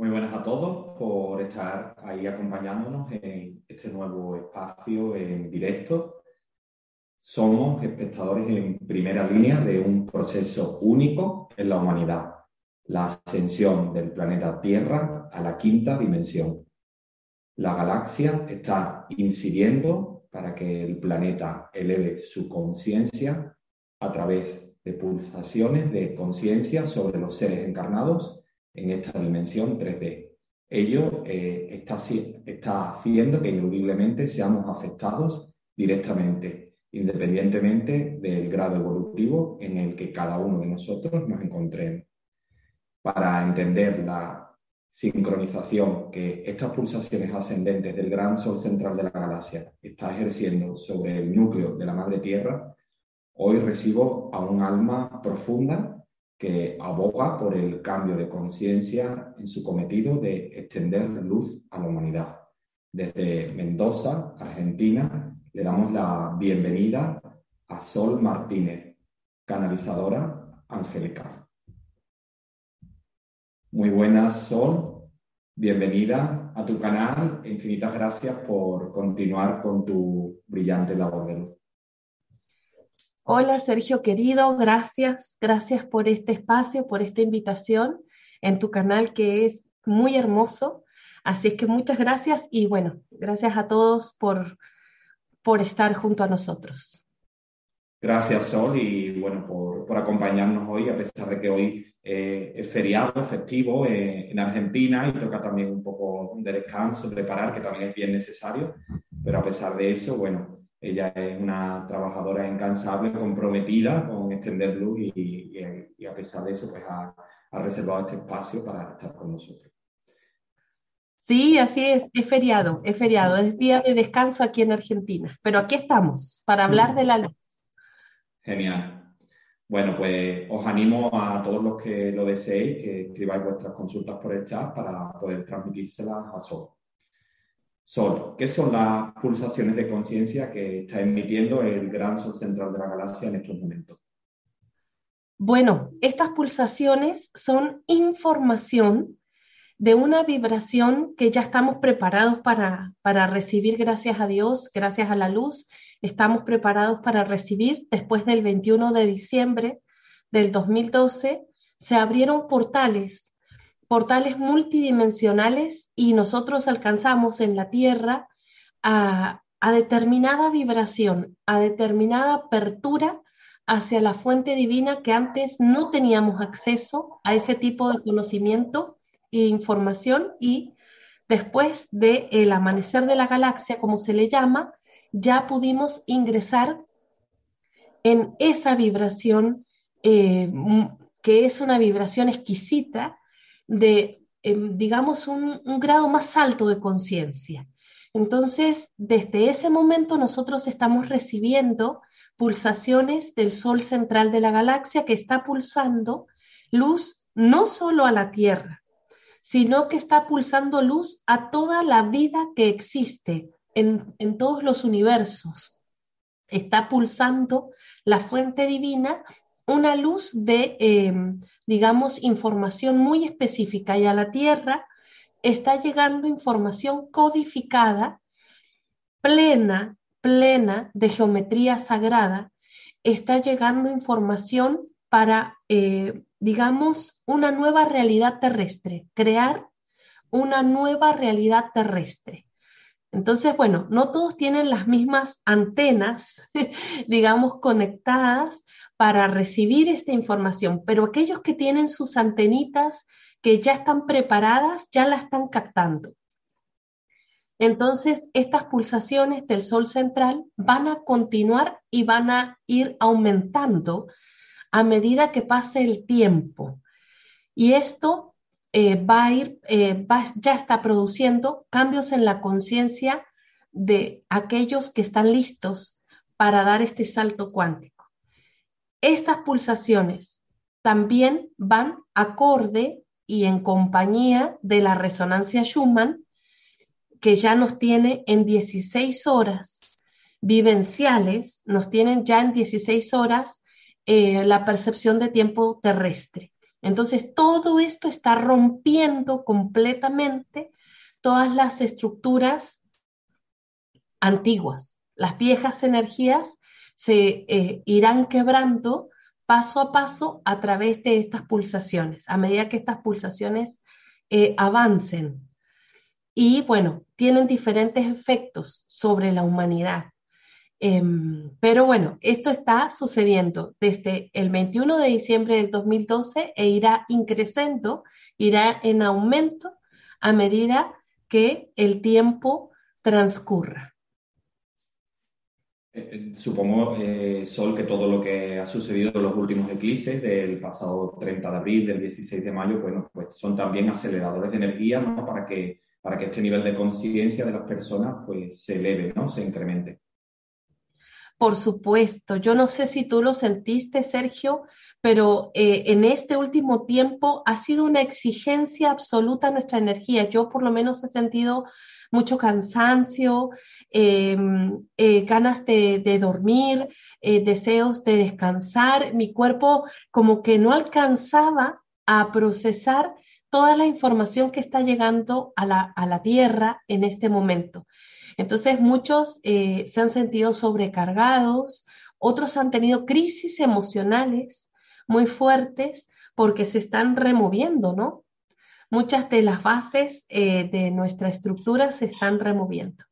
Muy buenas a todos por estar ahí acompañándonos en este nuevo espacio en directo. Somos espectadores en primera línea de un proceso único en la humanidad, la ascensión del planeta Tierra a la quinta dimensión. La galaxia está incidiendo para que el planeta eleve su conciencia a través de pulsaciones de conciencia sobre los seres encarnados en esta dimensión 3D. Ello eh, está, haciendo que ineludiblemente seamos afectados directamente, independientemente del grado evolutivo en el que cada uno de nosotros nos encontremos. Para entender la sincronización que estas pulsaciones ascendentes del gran Sol central de la galaxia está ejerciendo sobre el núcleo de la Madre Tierra, hoy recibo a un alma profunda que aboga por el cambio de conciencia en su cometido de extender luz a la humanidad. Desde Mendoza, Argentina, le damos la bienvenida a Sol Martínez, canalizadora angelical. Muy buenas, Sol. Bienvenida a tu canal infinitas gracias por continuar con tu brillante labor de luz. Hola Sergio querido, gracias, gracias por este espacio, por esta invitación en tu canal que es muy hermoso. Así es que muchas gracias y bueno, gracias a todos por, por estar junto a nosotros. Gracias Sol y bueno, por, por acompañarnos hoy, a pesar de que hoy eh, es feriado, festivo eh, en Argentina y toca también un poco de descanso, preparar, que también es bien necesario, pero a pesar de eso, bueno, ella es una trabajadora incansable, comprometida con extender luz y, a pesar de eso, pues ha, reservado este espacio para estar con nosotros. Sí, así es, es feriado, es feriado, es día de descanso aquí en Argentina, pero aquí estamos para hablar de la luz. Genial. Bueno, pues os animo a todos los que lo deseéis que escribáis vuestras consultas por el chat para poder transmitírselas a Sol. Sol. ¿Qué son las pulsaciones de conciencia que está emitiendo el gran Sol central de la galaxia en estos momentos? Bueno, estas pulsaciones son información de una vibración que ya estamos preparados para, para recibir gracias a Dios, gracias a la luz. Estamos preparados para recibir después del 21 de diciembre del 2012. Se abrieron portales portales multidimensionales y nosotros alcanzamos en la Tierra a, determinada vibración, a determinada apertura hacia la fuente divina que antes no teníamos acceso a ese tipo de conocimiento e información y después del amanecer de la galaxia, como se le llama, ya pudimos ingresar en esa vibración eh, que es una vibración exquisita de, em, digamos, un, grado más alto de conciencia. Entonces, desde ese momento nosotros estamos recibiendo pulsaciones del Sol central de la galaxia que está pulsando luz no solo a la Tierra, sino que está pulsando luz a toda la vida que existe en, en todos los universos. Está pulsando la fuente divina una luz de, em, digamos, información muy específica y a la Tierra está llegando información codificada, plena, plena de geometría sagrada, está llegando información para, eh, digamos, una nueva realidad terrestre, crear una nueva realidad terrestre. Entonces, bueno, no todos tienen las mismas antenas, digamos, conectadas para recibir esta información, pero aquellos que tienen sus antenitas que ya están preparadas, ya la están captando. Entonces, estas pulsaciones del Sol central van a continuar y van a ir aumentando a medida que pase el tiempo. Y esto eh, va a ir, eh, ya está produciendo cambios en la conciencia de aquellos que están listos para dar este salto cuántico. Estas pulsaciones también van acorde y en compañía de la resonancia Schumann, que ya nos tiene en 16 horas vivenciales, nos tienen ya en 16 horas eh, la percepción de tiempo terrestre. Entonces, todo esto está rompiendo completamente todas las estructuras antiguas. Las viejas energías se eh, irán quebrando paso a paso a través de estas pulsaciones, a medida que estas pulsaciones eh, avancen. Y bueno, tienen diferentes efectos sobre la humanidad. Em, pero bueno, esto está sucediendo desde el 21 de diciembre del 2012 e irá increciendo, irá en aumento a medida que el tiempo transcurra. Eh, eh, supongo, eh, Sol, que todo lo que ha sucedido en los últimos eclipses del pasado 30 de abril, del 16 de mayo, bueno, pues son también aceleradores de energía ¿no? para, que, para que este nivel de conciencia de las personas pues, se eleve, ¿no? se incremente. Por supuesto, yo no sé si tú lo sentiste, Sergio, pero en este último tiempo ha sido una exigencia absoluta nuestra energía. Yo por lo menos he sentido mucho cansancio, em, eh, ganas de, dormir, eh, deseos de descansar. Mi cuerpo como que no alcanzaba a procesar toda la información que está llegando a la, a la Tierra en este momento. Entonces muchos eh, se han sentido sobrecargados, otros han tenido crisis emocionales muy fuertes porque se están removiendo, ¿no? Muchas de las bases eh, de nuestra estructura se están removiendo.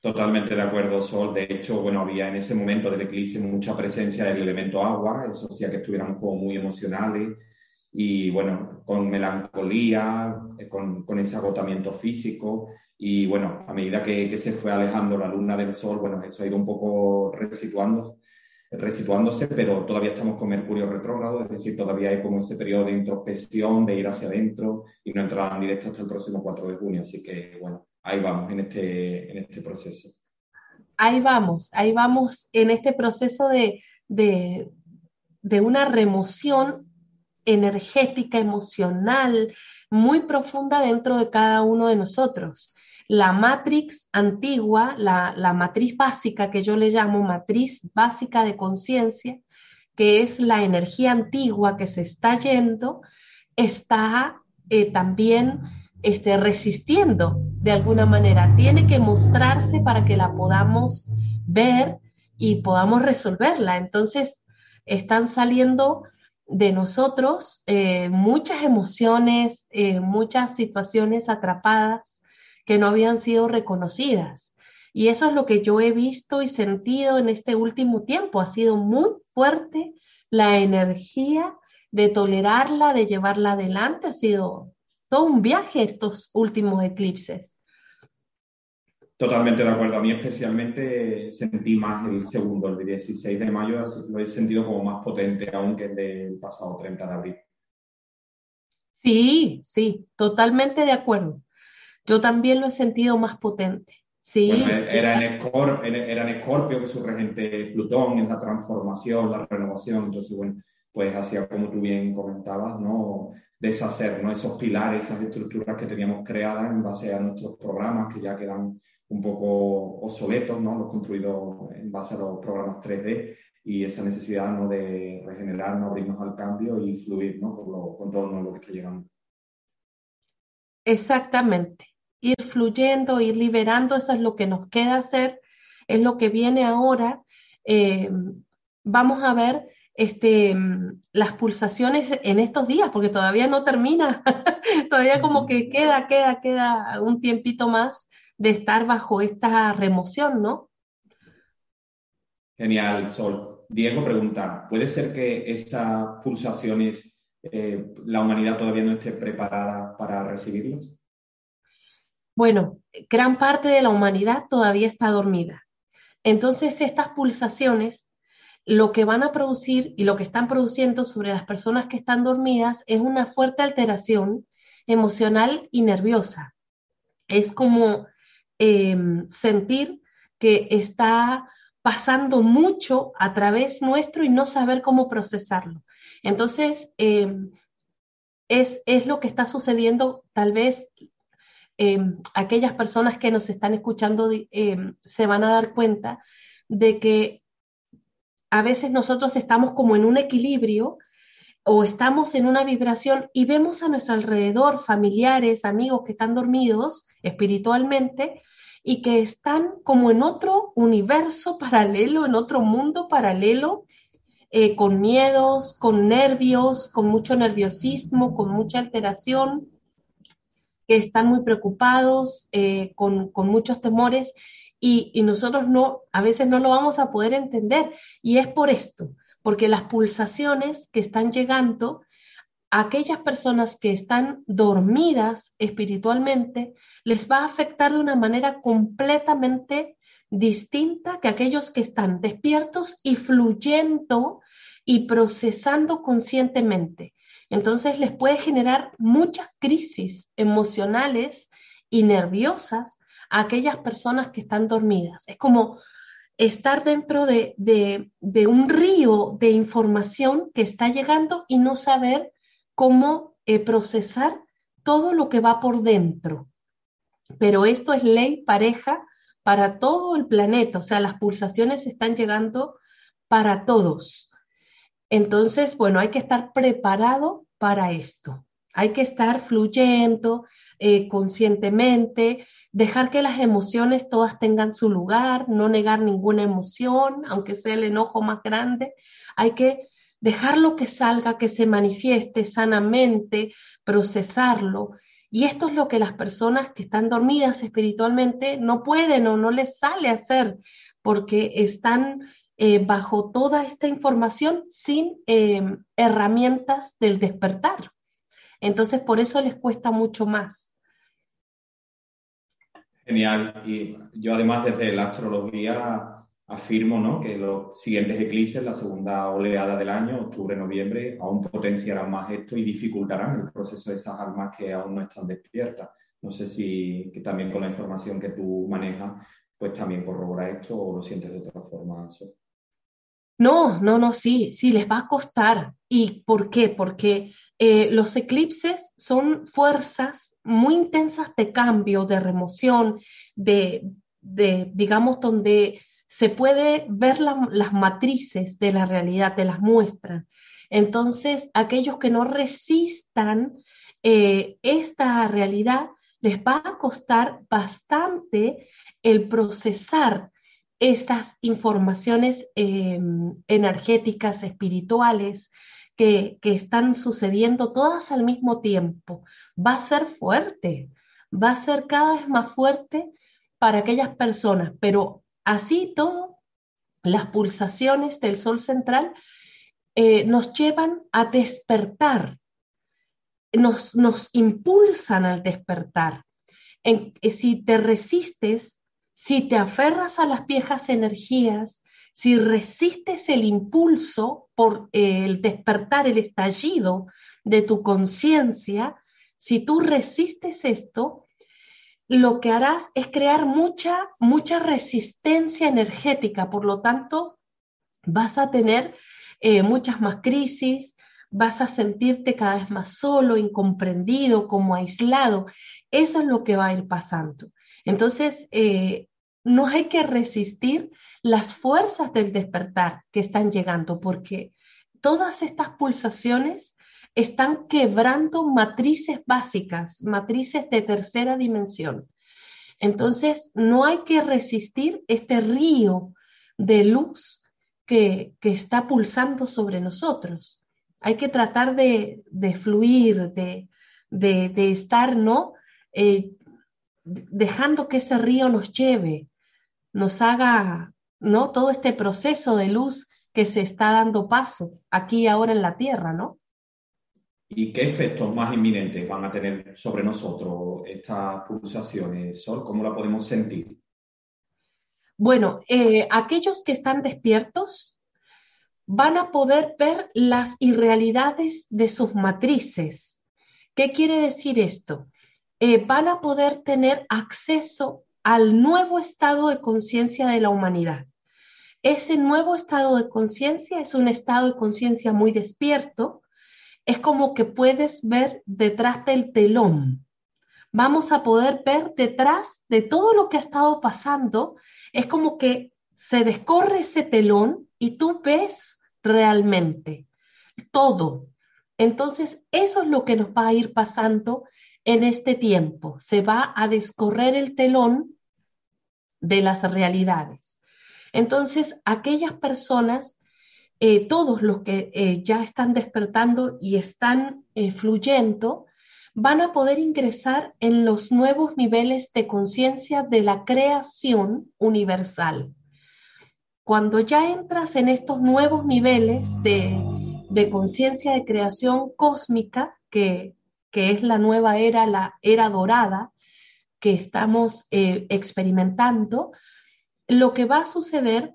Totalmente de acuerdo, Sol. De hecho, bueno, había en ese momento del eclipse mucha presencia del elemento agua, eso hacía que estuviéramos como muy emocionales y, bueno, con melancolía, eh, con, con ese agotamiento físico. Y bueno, a medida que, se fue alejando la luna del sol, bueno, eso ha ido un poco resituando, resituándose, pero todavía estamos con Mercurio retrógrado, es decir, todavía hay como ese periodo de introspección, de ir hacia adentro y no entrar en directo hasta el próximo 4 de junio. Así que bueno, ahí vamos en este, en este proceso. Ahí vamos, ahí vamos en este proceso de, de, de una remoción energética, emocional, muy profunda dentro de cada uno de nosotros la matrix antigua, la, matriz básica que yo le llamo matriz básica de conciencia, que es la energía antigua que se está yendo, está eh, también este, resistiendo de alguna manera. Tiene que mostrarse para que la podamos ver y podamos resolverla. Entonces, están saliendo de nosotros eh, muchas emociones, eh, muchas situaciones atrapadas que no habían sido reconocidas. Y eso es lo que yo he visto y sentido en este último tiempo. Ha sido muy fuerte la energía de tolerarla, de llevarla adelante. Ha sido todo un viaje estos últimos eclipses. Totalmente de acuerdo. A mí especialmente sentí más el segundo, el 16 de mayo, lo he sentido como más potente aún que el del pasado 30 de abril. Sí, sí, totalmente de acuerdo. Yo también lo he sentido más potente. Sí, era, En Escorpio, que es su regente Plutón, en la transformación, la renovación. Entonces, bueno, pues hacía como tú bien comentabas, ¿no? Deshacer ¿no? esos pilares, esas estructuras que teníamos creadas en base a nuestros programas que ya quedan un poco obsoletos, ¿no? Los construidos en base a los programas 3D y esa necesidad ¿no? de regenerar, ¿no? abrirnos al cambio y fluir ¿no? con, lo, con todo lo que está llegando. Exactamente ir fluyendo, ir liberando, eso es lo que nos queda hacer, es lo que viene ahora. Eh, vamos a ver este, las pulsaciones en estos días, porque todavía no termina, todavía como que queda, queda, queda un tiempito más de estar bajo esta remoción, ¿no? Genial, Sol. Diego pregunta, ¿puede ser que estas pulsaciones eh, la humanidad todavía no esté preparada para recibirlas? Bueno, gran parte de la humanidad todavía está dormida. Entonces, estas pulsaciones lo que van a producir y lo que están produciendo sobre las personas que están dormidas es una fuerte alteración emocional y nerviosa. Es como em, sentir que está pasando mucho a través nuestro y no saber cómo procesarlo. Entonces, em, es, es, lo que está sucediendo tal vez Em, aquellas personas que nos están escuchando em, se van a dar cuenta de que a veces nosotros estamos como en un equilibrio o estamos en una vibración y vemos a nuestro alrededor familiares, amigos que están dormidos espiritualmente y que están como en otro universo paralelo, en otro mundo paralelo, eh, con miedos, con nervios, con mucho nerviosismo, con mucha alteración, que están muy preocupados, eh, con, muchos temores y, y nosotros no, a veces no lo vamos a poder entender. Y es por esto, porque las pulsaciones que están llegando a aquellas personas que están dormidas espiritualmente les va a afectar de una manera completamente distinta que aquellos que están despiertos y fluyendo y procesando conscientemente. Entonces les puede generar muchas crisis emocionales y nerviosas a aquellas personas que están dormidas. Es como estar dentro de, un río de información que está llegando y no saber cómo eh, procesar todo lo que va por dentro. Pero esto es ley pareja para todo el planeta, o sea, las pulsaciones están llegando para todos. Entonces, bueno, hay que estar preparado para esto. Hay que estar fluyendo eh, conscientemente, dejar que las emociones todas tengan su lugar, no negar ninguna emoción, aunque sea el enojo más grande. Hay que dejarlo que salga, que se manifieste sanamente, procesarlo. Y esto es lo que las personas que están dormidas espiritualmente no pueden o no les sale hacer, porque están eh, bajo toda esta información sin eh, herramientas del despertar. Entonces, por eso les cuesta mucho más. Genial. Y yo además desde la astrología afirmo ¿no? que los siguientes eclipses, la segunda oleada del año, octubre-noviembre, aún potenciarán más esto y dificultarán el proceso de esas almas que aún no están despiertas. No sé si también con la información que tú manejas, pues también corrobora esto o lo sientes de otra forma. No, no, no, sí, sí, les va a costar. ¿Y por qué? Porque eh, los eclipses son fuerzas muy intensas de cambio, de remoción, de, digamos, donde se puede ver las matrices de la realidad, de las muestras. Entonces, aquellos que no resistan eh, esta realidad, les va a costar bastante el procesar estas informaciones em, energéticas, espirituales, que, están sucediendo todas al mismo tiempo. Va a ser fuerte, va a ser cada vez más fuerte para aquellas personas, pero así todo, las pulsaciones del sol central eh, nos llevan a despertar, nos, nos impulsan al despertar. Eh, si te resistes, si te aferras a las viejas energías, si resistes el impulso por eh, el despertar, el estallido de tu conciencia, si tú resistes esto, lo que harás es crear mucha, mucha resistencia energética, por lo tanto, vas a tener eh, muchas más crisis, vas a sentirte cada vez más solo, incomprendido, como aislado. Eso es lo que va a ir pasando. Entonces, eh, no hay que resistir las fuerzas del despertar que están llegando, porque todas estas pulsaciones están quebrando matrices básicas, matrices de tercera dimensión. Entonces, no hay que resistir este río de luz que, está pulsando sobre nosotros. Hay que tratar de, fluir, de, estar, ¿no? Eh, dejando que ese río nos lleve, nos haga, ¿no? Todo este proceso de luz que se está dando paso aquí y ahora en la Tierra, ¿no? ¿Y qué efectos más inminentes van a tener sobre nosotros estas pulsaciones, Sol? ¿Cómo la podemos sentir? Bueno, eh, aquellos que están despiertos van a poder ver las irrealidades de sus matrices. ¿Qué quiere decir esto? Eh, van a poder tener acceso al nuevo estado de conciencia de la humanidad. Ese nuevo estado de conciencia es un estado de conciencia muy despierto, es como que puedes ver detrás del telón. Vamos a poder ver detrás de todo lo que ha estado pasando, es como que se descorre ese telón y tú ves realmente todo, Entonces, eso es lo que nos va a ir pasando en este tiempo. Se va a descorrer el telón de las realidades. Entonces, aquellas personas, eh, todos los que eh, ya están despertando y están eh, fluyendo, van a poder ingresar en los nuevos niveles de conciencia de la creación universal. Cuando ya entras en estos nuevos niveles de, de conciencia de creación cósmica, que, que, es la nueva era, la era dorada que estamos eh, experimentando, lo que va a suceder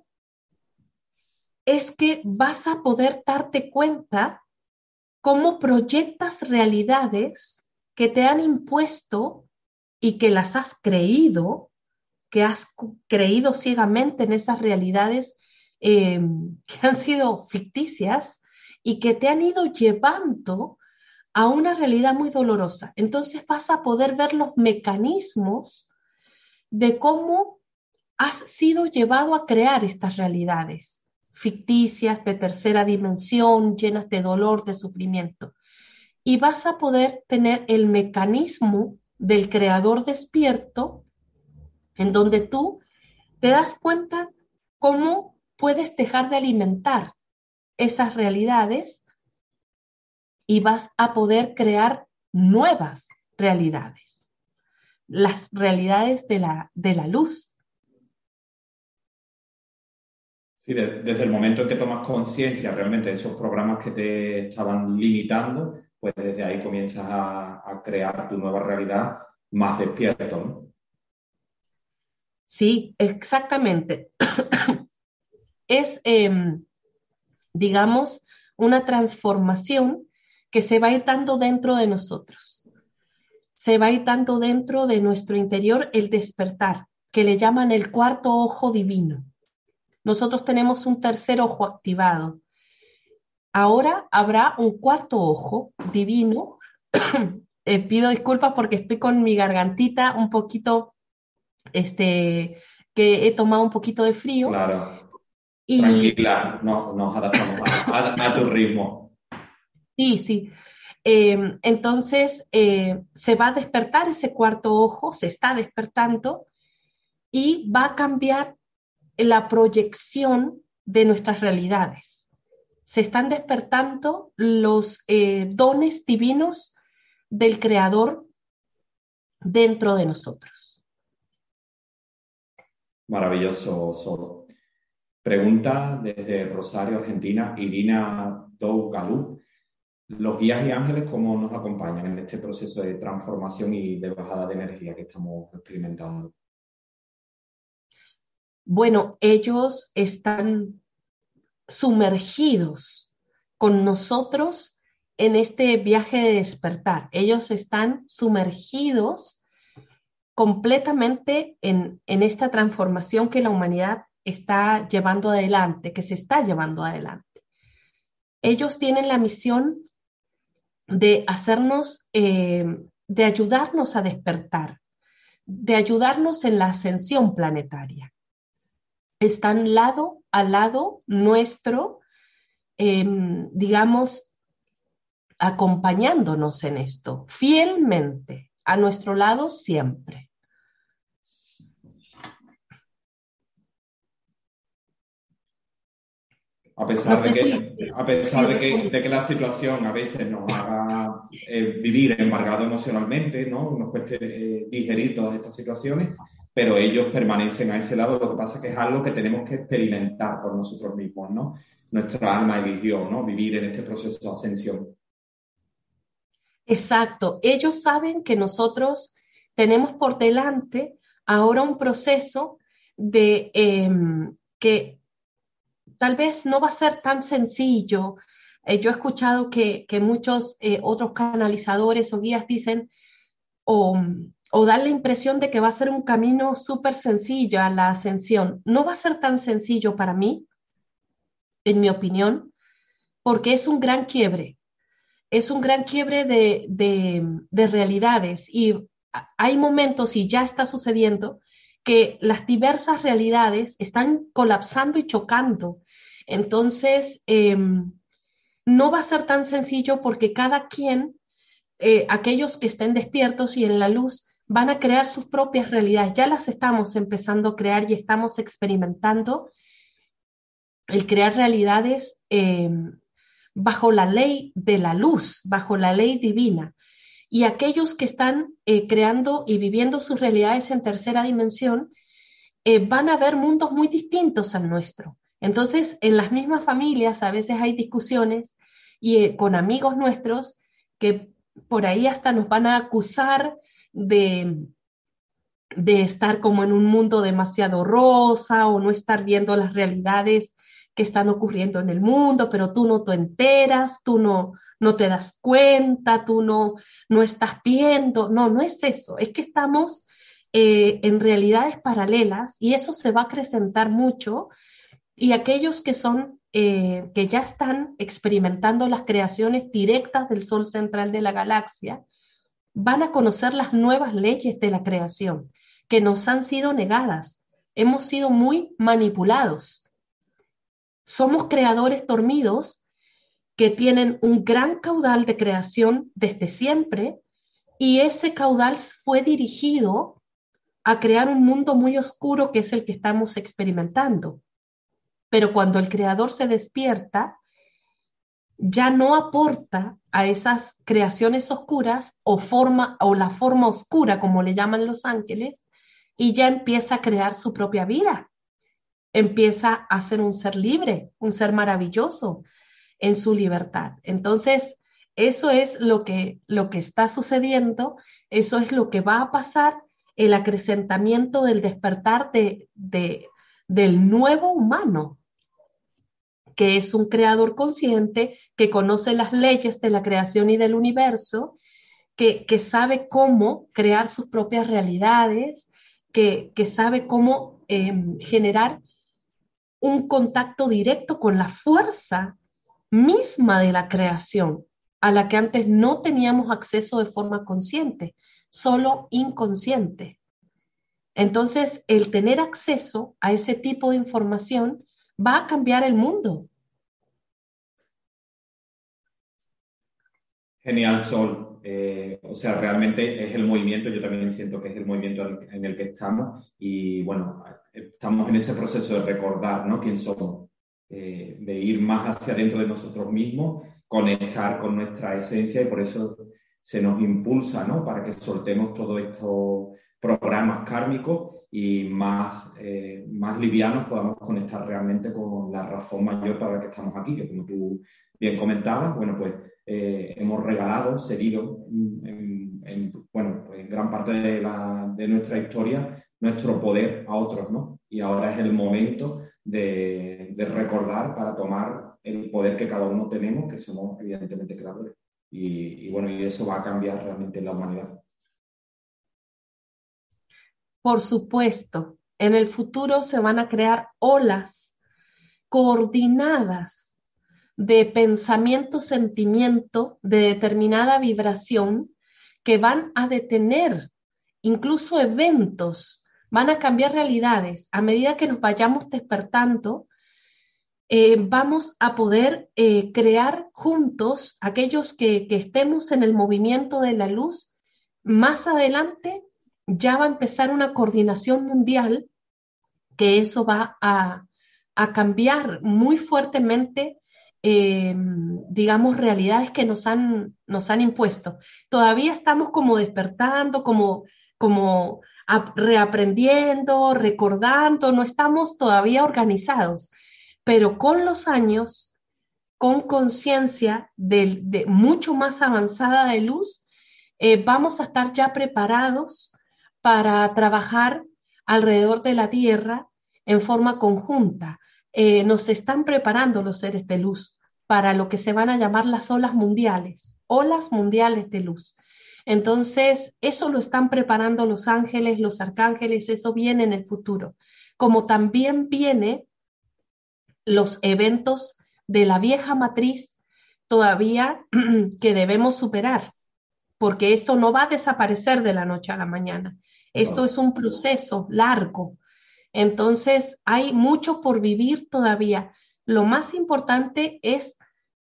es que vas a poder darte cuenta cómo proyectas realidades que te han impuesto y que las has creído, que has creído ciegamente en esas realidades em, que han sido ficticias y que te han ido llevando a una realidad muy dolorosa. Entonces vas a poder ver los mecanismos de cómo has sido llevado a crear estas realidades ficticias de tercera dimensión, llenas de dolor, de sufrimiento y vas a poder tener el mecanismo del creador despierto en donde tú te das cuenta cómo puedes dejar de alimentar esas realidades y vas a poder crear nuevas realidades, las realidades de la, de la luz. Sí, desde el momento en que tomas conciencia realmente de esos programas que te estaban limitando, pues desde ahí comienzas a, crear tu nueva realidad más despierto, ¿no? Sí, exactamente. es, em, digamos, una transformación que se va a ir dando dentro de nosotros. Se va a ir dando dentro de nuestro interior el despertar, que le llaman el cuarto ojo divino. Nosotros tenemos un tercer ojo activado, Ahora habrá un cuarto ojo divino. Eh, pido disculpas porque estoy con mi gargantita un poquito, este, que he tomado un poquito de frío. Claro. Tranquila, no, nos adaptamos a, tu ritmo. Sí, sí. Em, entonces, eh, se va a despertar ese cuarto ojo, se está despertando y va a cambiar la proyección de nuestras realidades se están despertando los eh, dones divinos del Creador dentro de nosotros. Maravilloso. Pregunta desde Rosario, Argentina, Irina Dougalú. ¿Los guías y ángeles cómo nos acompañan en este proceso de transformación y de bajada de energía que estamos experimentando? Bueno, ellos están sumergidos con nosotros en este viaje de despertar. Ellos están sumergidos completamente en, esta transformación que la humanidad está llevando adelante, que se está llevando adelante. Ellos tienen la misión de hacernos, eh, de ayudarnos a despertar, de ayudarnos en la ascensión planetaria. Están lado al lado nuestro, em, digamos, acompañándonos en esto, fielmente, a nuestro lado siempre. A pesar, de que, a pesar de, que, la situación a veces nos haga eh, vivir embargado emocionalmente, ¿no? nos cueste eh, digerir todas estas situaciones, pero ellos permanecen a ese lado. Lo que pasa es que es algo que tenemos que experimentar por nosotros mismos, ¿no? Nuestra alma eligió, ¿no? Vivir en este proceso de ascensión. Exacto. Ellos saben que nosotros tenemos por delante ahora un proceso de em, que tal vez no va a ser tan sencillo. Eh, yo he escuchado que, muchos eh, otros canalizadores o guías dicen, o o dar la impresión de que va a ser un camino súper sencillo a la ascensión. No va a ser tan sencillo para mí, en mi opinión, porque es un gran quiebre. Es un gran quiebre de, de, realidades y hay momentos, y ya está sucediendo, que las diversas realidades están colapsando y chocando. Entonces, em, no va a ser tan sencillo porque cada quien, eh, aquellos que estén despiertos y en la luz, van a crear sus propias realidades. Ya las estamos empezando a crear y estamos experimentando el crear realidades em, bajo la ley de la luz, bajo la ley divina. Y aquellos que están eh, creando y viviendo sus realidades en tercera dimensión eh, van a ver mundos muy distintos al nuestro. Entonces, en las mismas familias a veces hay discusiones y eh, con amigos nuestros que por ahí hasta nos van a acusar de, de estar como en un mundo demasiado rosa o no estar viendo las realidades que están ocurriendo en el mundo, pero tú no te enteras, tú no, no te das cuenta, tú no, no estás viendo. No, no es eso, es que estamos eh, en realidades paralelas y eso se va a acrecentar mucho y aquellos que son, eh, que ya están experimentando las creaciones directas del Sol central de la galaxia, van a conocer las nuevas leyes de la creación que nos han sido negadas. Hemos sido muy manipulados. Somos creadores dormidos que tienen un gran caudal de creación desde siempre y ese caudal fue dirigido a crear un mundo muy oscuro que es el que estamos experimentando. Pero cuando el creador se despierta, ya no aporta a esas creaciones oscuras o forma o la forma oscura como le llaman los ángeles y ya empieza a crear su propia vida. Empieza a ser un ser libre, un ser maravilloso en su libertad. Entonces, eso es lo que lo que está sucediendo, eso es lo que va a pasar el acrecentamiento del despertar de, del nuevo humano, que es un creador consciente, que conoce las leyes de la creación y del universo, que, sabe cómo crear sus propias realidades, que, sabe cómo em, generar un contacto directo con la fuerza misma de la creación, a la que antes no teníamos acceso de forma consciente, solo inconsciente. Entonces, el tener acceso a ese tipo de información va a cambiar el mundo. Genial, Sol. Eh, o sea, realmente es el movimiento, yo también siento que es el movimiento en el que estamos y bueno, estamos en ese proceso de recordar ¿no? quién somos, eh, de ir más hacia adentro de nosotros mismos, conectar con nuestra esencia y por eso se nos impulsa ¿no? para que soltemos todos estos programas kármicos y más, eh, más livianos podamos conectar realmente con la razón mayor para la que estamos aquí, que como tú bien comentabas, bueno, pues eh, hemos regalado, cedido en, en, bueno, pues en gran parte de, la, de, nuestra historia nuestro poder a otros, ¿no? Y ahora es el momento de, de, recordar para tomar el poder que cada uno tenemos, que somos evidentemente creadores. Y, y bueno, y eso va a cambiar realmente la humanidad. Por supuesto, en el futuro se van a crear olas coordinadas de pensamiento, sentimiento, de determinada vibración que van a detener incluso eventos, van a cambiar realidades. A medida que nos vayamos despertando, eh, vamos a poder eh, crear juntos, aquellos que, que estemos en el movimiento de la luz, más adelante ya va a empezar una coordinación mundial que eso va a, cambiar muy fuertemente eh, digamos, realidades que nos han, nos han impuesto. Todavía estamos como despertando, como, como reaprendiendo, recordando, no estamos todavía organizados, pero con los años, con conciencia de, de, mucho más avanzada de luz, eh, vamos a estar ya preparados para trabajar alrededor de la Tierra en forma conjunta, eh, nos están preparando los seres de luz para lo que se van a llamar las olas mundiales, olas mundiales de luz. Entonces, eso lo están preparando los ángeles, los arcángeles, eso viene en el futuro. Como también viene los eventos de la vieja matriz todavía que debemos superar, porque esto no va a desaparecer de la noche a la mañana. Esto es un proceso largo entonces, hay mucho por vivir todavía. Lo más importante es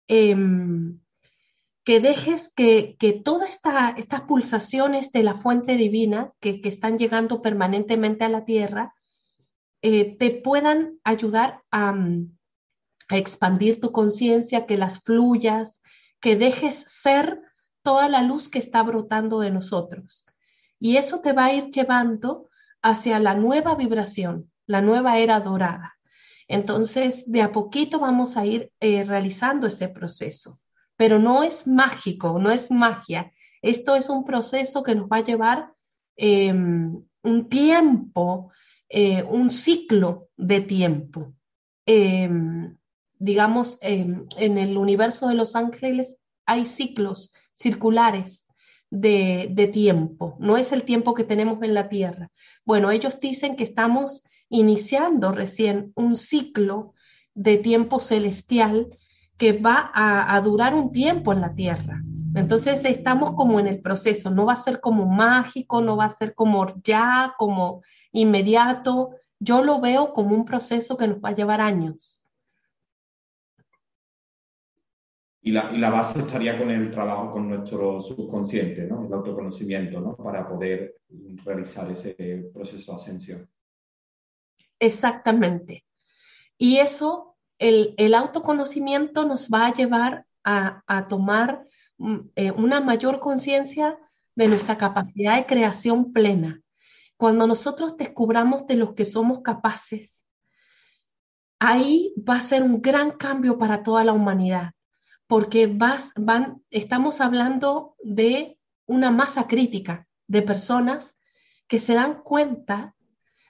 em, que dejes que, todas estas pulsaciones de la fuente divina que, están llegando permanentemente a la tierra eh, te puedan ayudar a, a expandir tu conciencia, que las fluyas, que dejes ser toda la luz que está brotando de nosotros. Y eso te va a ir llevando hacia la nueva vibración, la nueva era dorada. Entonces, de a poquito vamos a ir eh, realizando ese proceso, pero no es mágico, no es magia. Esto es un proceso que nos va a llevar em, un tiempo, eh, un ciclo de tiempo. Em, digamos, em, en el universo de los ángeles hay ciclos circulares de, de, tiempo, no es el tiempo que tenemos en la Tierra. Bueno, ellos dicen que estamos iniciando recién un ciclo de tiempo celestial que va a, durar un tiempo en la Tierra. Entonces estamos como en el proceso, no va a ser como mágico, no va a ser como ya, como inmediato. Yo lo veo como un proceso que nos va a llevar años. Y la, y la, base estaría con el trabajo con nuestro subconsciente, ¿no? El autoconocimiento, ¿no? Para poder realizar ese proceso de ascensión. Exactamente. Y eso, el, el autoconocimiento nos va a llevar a, a tomar mm, eh, una mayor conciencia de nuestra capacidad de creación plena. Cuando nosotros descubramos de lo que somos capaces, ahí va a ser un gran cambio para toda la humanidad porque vas, van, estamos hablando de una masa crítica de personas que se dan cuenta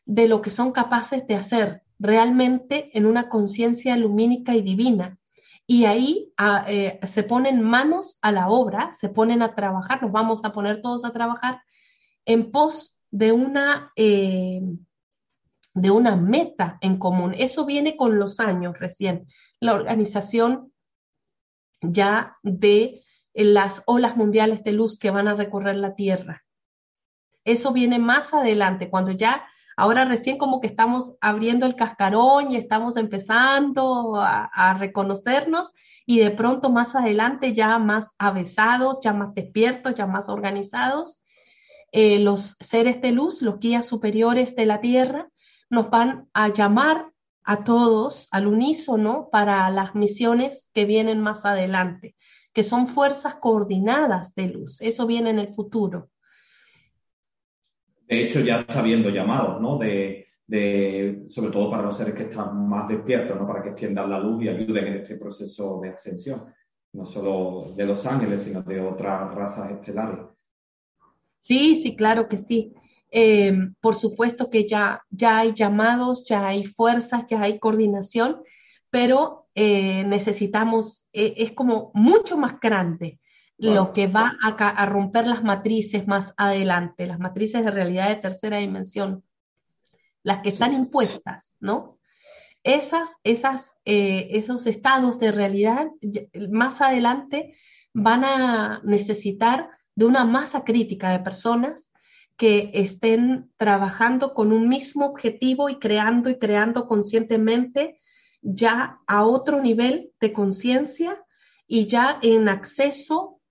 de lo que son capaces de hacer realmente en una conciencia lumínica y divina. Y ahí ah, eh, se ponen manos a la obra, se ponen a trabajar, nos vamos a poner todos a trabajar en pos de una, eh, de una meta en común. Eso viene con los años recién. La organización ya de las olas mundiales de luz que van a recorrer la Tierra. Eso viene más adelante, cuando ya, ahora recién como que estamos abriendo el cascarón y estamos empezando a, reconocernos y de pronto más adelante ya más avesados, ya más despiertos, ya más organizados, eh, los seres de luz, los guías superiores de la Tierra, nos van a llamar a todos al unísono para las misiones que vienen más adelante, que son fuerzas coordinadas de luz. Eso viene en el futuro. De hecho, ya está habiendo llamados, ¿no? De, sobre todo para los seres que están más despiertos, ¿no? Para que extiendan la luz y ayuden en este proceso de ascensión, no solo de los ángeles, sino de otras razas estelares. Sí, sí, claro que sí. Eh, por supuesto que ya, ya hay llamados, ya hay fuerzas, ya hay coordinación, pero eh, necesitamos, eh, es como mucho más grande lo que va a, a, romper las matrices más adelante, las matrices de realidad de tercera dimensión, las que están impuestas, ¿no? Esas, esas, esos estados de realidad más adelante van a necesitar de una masa crítica de personas que estén trabajando con un mismo objetivo y creando y creando conscientemente ya a otro nivel de conciencia y ya en acceso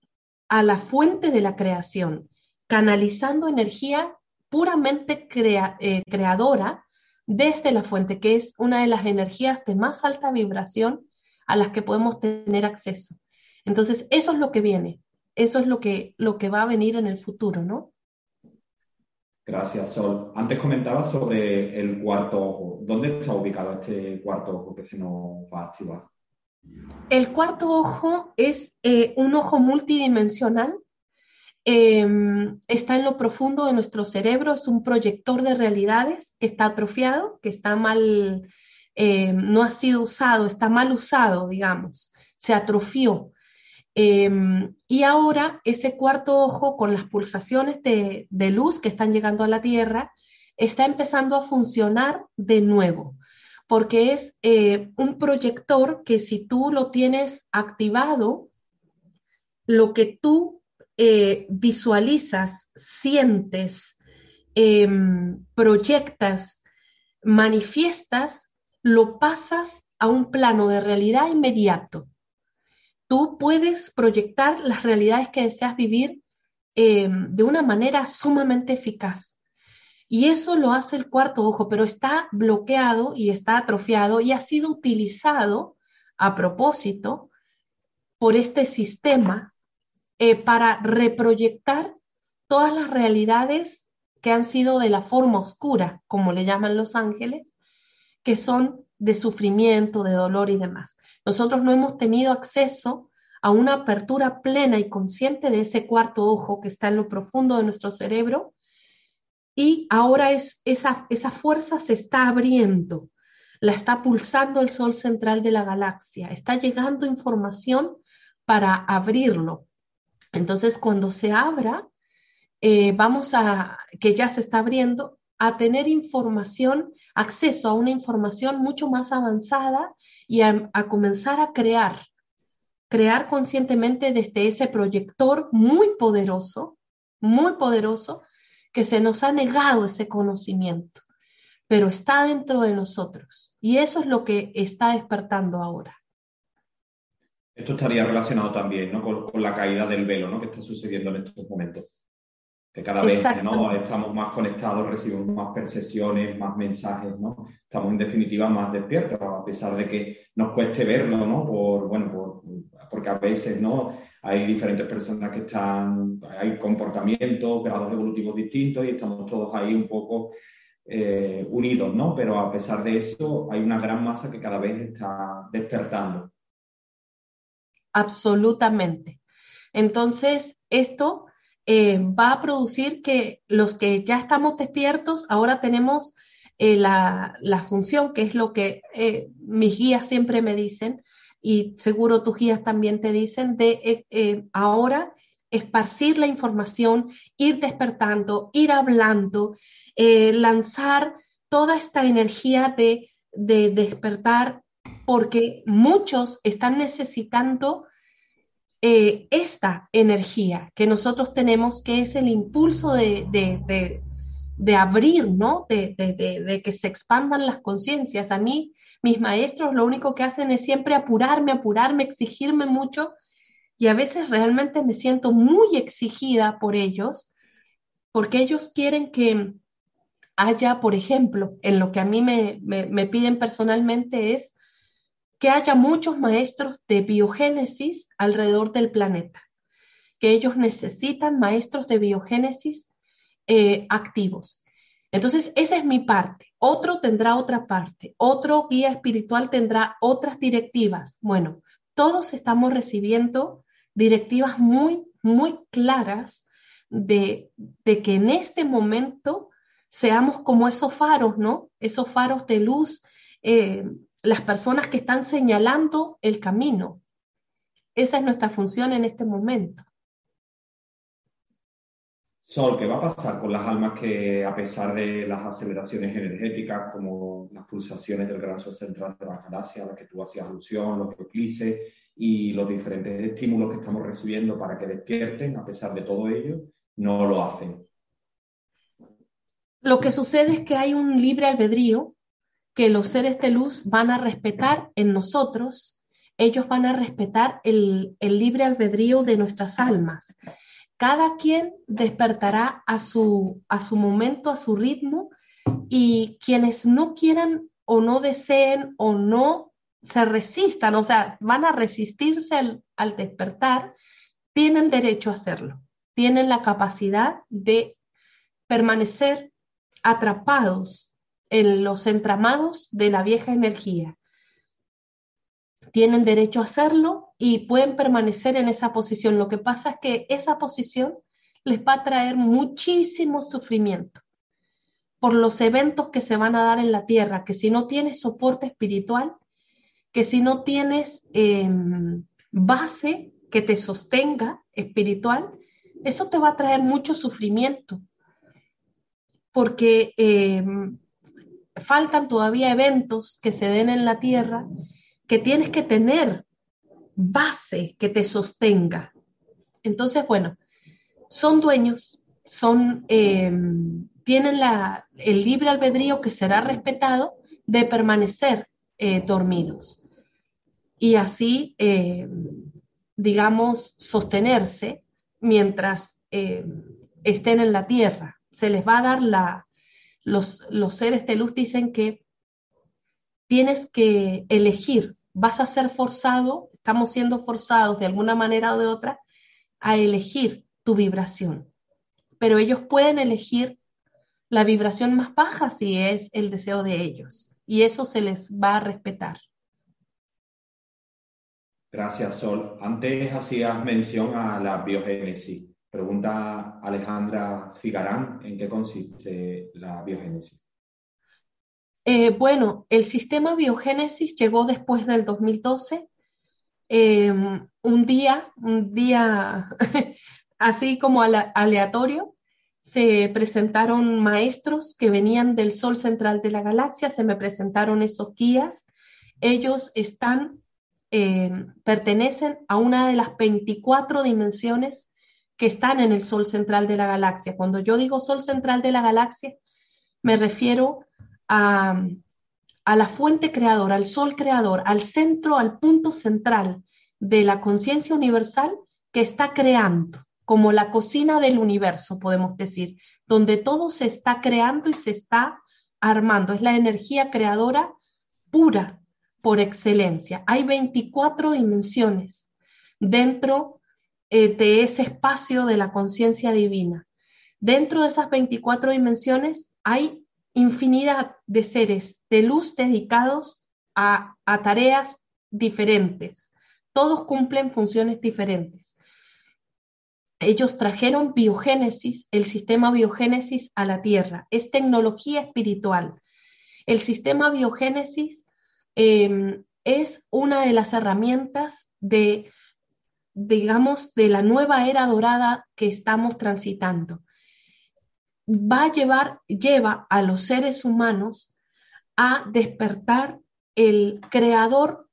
a la fuente de la creación, canalizando energía puramente eh, creadora desde la fuente, que es una de las energías de más alta vibración a las que podemos tener acceso. Entonces, eso es lo que viene, eso es lo que, lo que va a venir en el futuro, ¿no? Gracias, Sol. Antes comentaba sobre el cuarto ojo. ¿Dónde está ubicado este cuarto ojo que se nos va a activar? El cuarto ojo es eh, un ojo multidimensional. Em, está en lo profundo de nuestro cerebro, es un proyector de realidades que está atrofiado, que está mal, em, no ha sido usado, está mal usado, digamos, se atrofió. Em, y ahora ese cuarto ojo con las pulsaciones de, luz que están llegando a la Tierra está empezando a funcionar de nuevo, porque es eh, un proyector que si tú lo tienes activado, lo que tú eh, visualizas, sientes, em, proyectas, manifiestas, lo pasas a un plano de realidad inmediato tú puedes proyectar las realidades que deseas vivir eh, de una manera sumamente eficaz. Y eso lo hace el cuarto ojo, pero está bloqueado y está atrofiado y ha sido utilizado a propósito por este sistema eh, para reproyectar todas las realidades que han sido de la forma oscura, como le llaman los ángeles, que son de sufrimiento, de dolor y demás. Nosotros no hemos tenido acceso a una apertura plena y consciente de ese cuarto ojo que está en lo profundo de nuestro cerebro y ahora es, esa, esa fuerza se está abriendo, la está pulsando el sol central de la galaxia, está llegando información para abrirlo. Entonces, cuando se abra, eh, vamos a, que ya se está abriendo, a tener información, acceso a una información mucho más avanzada y a, comenzar a crear, crear conscientemente desde ese proyector muy poderoso, muy poderoso, que se nos ha negado ese conocimiento, pero está dentro de nosotros. Y eso es lo que está despertando ahora. Esto estaría relacionado también ¿no? con, con la caída del velo ¿no? que está sucediendo en estos momentos cada vez ¿no? estamos más conectados, recibimos más percepciones, más mensajes, ¿no? Estamos en definitiva más despiertos, a pesar de que nos cueste verlo, ¿no? Por, bueno, porque a veces, ¿no? Hay diferentes personas que están, hay comportamientos, grados evolutivos distintos y estamos todos ahí un poco eh, unidos, ¿no? Pero a pesar de eso, hay una gran masa que cada vez está despertando. Absolutamente. Entonces, esto eh, va a producir que los que ya estamos despiertos, ahora tenemos eh, la, función, que es lo que eh, mis guías siempre me dicen, y seguro tus guías también te dicen, de ahora esparcir la información, ir despertando, ir hablando, lanzar toda esta energía de, de despertar, porque muchos están necesitando eh, esta energía que nosotros tenemos, que es el impulso de, abrir, ¿no? De, que se expandan las conciencias. A mí, mis maestros lo único que hacen es siempre apurarme, apurarme, exigirme mucho y a veces realmente me siento muy exigida por ellos, porque ellos quieren que haya, por ejemplo, en lo que a mí me, me piden personalmente es que haya muchos maestros de biogénesis alrededor del planeta, que ellos necesitan maestros de biogénesis eh, activos. Entonces, esa es mi parte. Otro tendrá otra parte. Otro guía espiritual tendrá otras directivas. Bueno, todos estamos recibiendo directivas muy, muy claras de, que en este momento seamos como esos faros, ¿no? Esos faros de luz eh, las personas que están señalando el camino. Esa es nuestra función en este momento. Sol, ¿qué va a pasar con las almas que, a pesar de las aceleraciones energéticas, como las pulsaciones del gran sol central de la galaxia, a las que tú hacías alusión, los eclipses y los diferentes estímulos que estamos recibiendo para que despierten, a pesar de todo ello, no lo hacen? Lo que sucede es que hay un libre albedrío que los seres de luz van a respetar en nosotros, ellos van a respetar el, libre albedrío de nuestras almas. Cada quien despertará a su, a su momento, a su ritmo, y quienes no quieran o no deseen o no se resistan, o sea, van a resistirse al, al despertar, tienen derecho a hacerlo, tienen la capacidad de permanecer atrapados en los entramados de la vieja energía. Tienen derecho a hacerlo y pueden permanecer en esa posición. Lo que pasa es que esa posición les va a traer muchísimo sufrimiento por los eventos que se van a dar en la tierra, que si no tienes soporte espiritual, que si no tienes em, base que te sostenga espiritual, eso te va a traer mucho sufrimiento, porque em, faltan todavía eventos que se den en la tierra que tienes que tener base que te sostenga. Entonces, bueno, son dueños, son, eh, tienen la, el libre albedrío que será respetado de permanecer eh, dormidos. Y así, eh, digamos, sostenerse mientras eh, estén en la tierra. Se les va a dar la, los, seres de luz dicen que tienes que elegir, vas a ser forzado, estamos siendo forzados de alguna manera o de otra a elegir tu vibración. Pero ellos pueden elegir la vibración más baja si es el deseo de ellos y eso se les va a respetar. Gracias, Sol. Antes hacías mención a la biogénesis. Pregunta Alejandra Figarán, ¿en qué consiste la biogénesis? Eh, bueno, el sistema biogénesis llegó después del 2012. Em, un día, un día así como aleatorio, se presentaron maestros que venían del Sol central de la galaxia, se me presentaron esos guías. Ellos están eh, pertenecen a una de las 24 dimensiones que están en el Sol central de la galaxia. Cuando yo digo Sol central de la galaxia, me refiero a, a la fuente creadora, al Sol creador, al centro, al punto central de la conciencia universal que está creando, como la cocina del universo, podemos decir, donde todo se está creando y se está armando. Es la energía creadora pura por excelencia. Hay 24 dimensiones dentro eh, de ese espacio de la conciencia divina. Dentro de esas 24 dimensiones hay infinidad de seres de luz dedicados a, tareas diferentes. Todos cumplen funciones diferentes. Ellos trajeron biogénesis, el sistema biogénesis a la Tierra. Es tecnología espiritual. El sistema biogénesis Em, es una de las herramientas de, digamos, de la nueva era dorada que estamos transitando. Va a llevar, lleva a los seres humanos a despertar el creador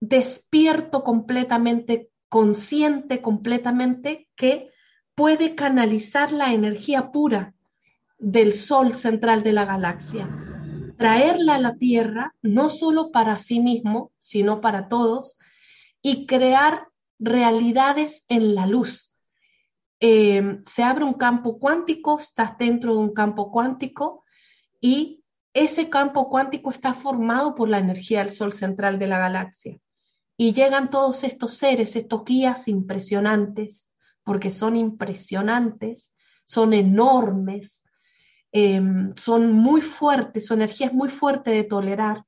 despierto completamente, consciente completamente, que puede canalizar la energía pura del sol central de la galaxia traerla a la tierra, no solo para sí mismo, sino para todos, y crear realidades en la luz. Eh, se abre un campo cuántico, estás dentro de un campo cuántico y ese campo cuántico está formado por la energía del Sol central de la galaxia. Y llegan todos estos seres, estos guías impresionantes, porque son impresionantes, son enormes, Em, son muy fuertes, su energía es muy fuerte de tolerar.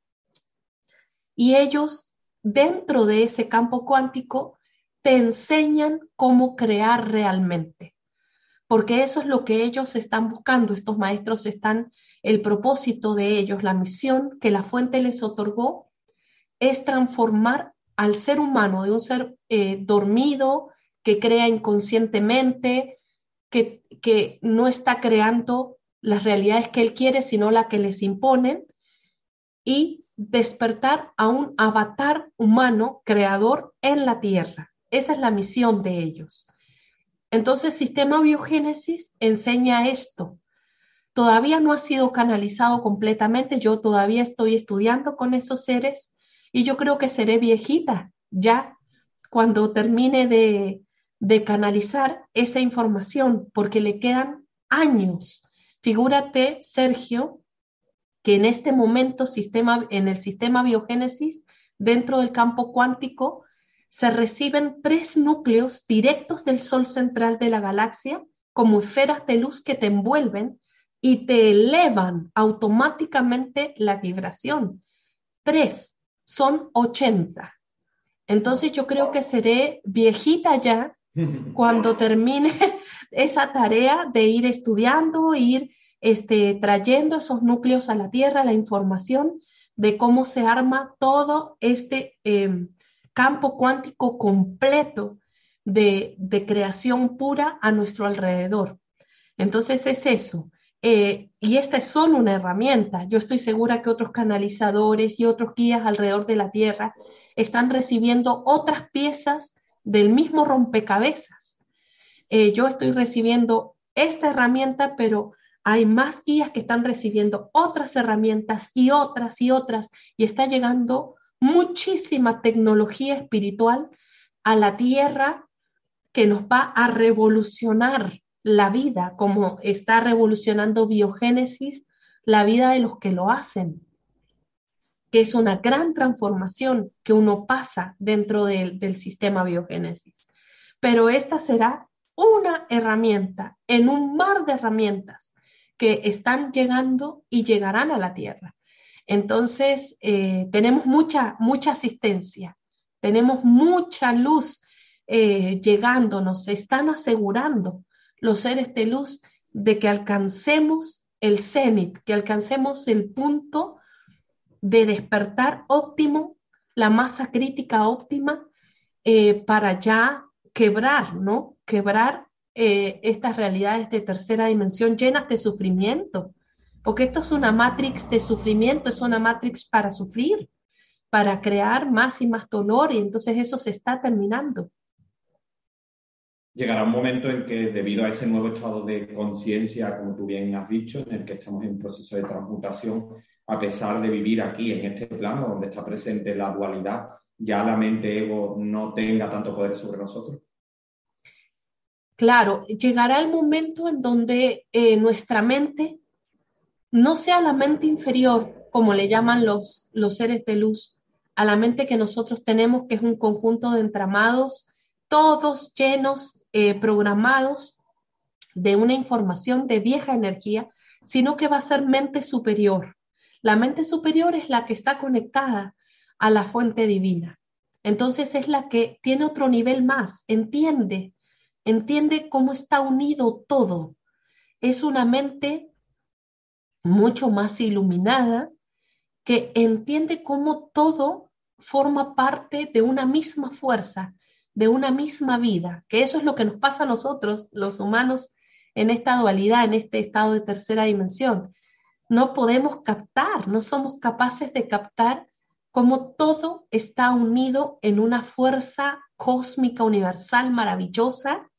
Y ellos, dentro de ese campo cuántico, te enseñan cómo crear realmente. Porque eso es lo que ellos están buscando, estos maestros están, el propósito de ellos, la misión que la fuente les otorgó, es transformar al ser humano de un ser eh, dormido, que crea inconscientemente, que, que no está creando las realidades que él quiere, sino la que les imponen, y despertar a un avatar humano creador en la Tierra. Esa es la misión de ellos. Entonces, sistema biogénesis enseña esto. Todavía no ha sido canalizado completamente, yo todavía estoy estudiando con esos seres y yo creo que seré viejita ya cuando termine de, de canalizar esa información, porque le quedan años Figúrate, Sergio, que en este momento sistema, en el sistema biogénesis, dentro del campo cuántico, se reciben tres núcleos directos del Sol central de la galaxia como esferas de luz que te envuelven y te elevan automáticamente la vibración. Tres, son 80. Entonces yo creo que seré viejita ya cuando termine esa tarea de ir estudiando, ir este, trayendo esos núcleos a la Tierra, la información de cómo se arma todo este em, campo cuántico completo de, creación pura a nuestro alrededor. Entonces es eso. Eh, y esta es solo una herramienta. Yo estoy segura que otros canalizadores y otros guías alrededor de la Tierra están recibiendo otras piezas del mismo rompecabezas. Eh, yo estoy recibiendo esta herramienta, pero hay más guías que están recibiendo otras herramientas y otras y otras, y está llegando muchísima tecnología espiritual a la tierra que nos va a revolucionar la vida, como está revolucionando biogénesis, la vida de los que lo hacen, que es una gran transformación que uno pasa dentro del, sistema biogénesis. Pero esta será una herramienta en un mar de herramientas que están llegando y llegarán a la tierra. Entonces, eh, tenemos mucha, mucha asistencia, tenemos mucha luz eh, llegándonos, se están asegurando los seres de luz de que alcancemos el cenit, que alcancemos el punto de despertar óptimo, la masa crítica óptima, eh, para ya quebrar, ¿no? Quebrar estas realidades de tercera dimensión llenas de sufrimiento, porque esto es una matrix de sufrimiento, es una matrix para sufrir, para crear más y más dolor, y entonces eso se está terminando. Llegará un momento en que debido a ese nuevo estado de conciencia, como tú bien has dicho, en el que estamos en proceso de transmutación, a pesar de vivir aquí en este plano donde está presente la dualidad, ya la mente ego no tenga tanto poder sobre nosotros? Claro, llegará el momento en donde eh, nuestra mente no sea la mente inferior, como le llaman los, los seres de luz, a la mente que nosotros tenemos, que es un conjunto de entramados, todos llenos, eh, programados de una información de vieja energía, sino que va a ser mente superior. La mente superior es la que está conectada a la fuente divina. Entonces es la que tiene otro nivel más, entiende, entiende cómo está unido todo. Es una mente mucho más iluminada, que entiende cómo todo forma parte de una misma fuerza, de una misma vida, que eso es lo que nos pasa a nosotros, los humanos, en esta dualidad, en este estado de tercera dimensión. No podemos captar, no somos capaces de captar cómo todo está unido en una fuerza cósmica universal maravillosa.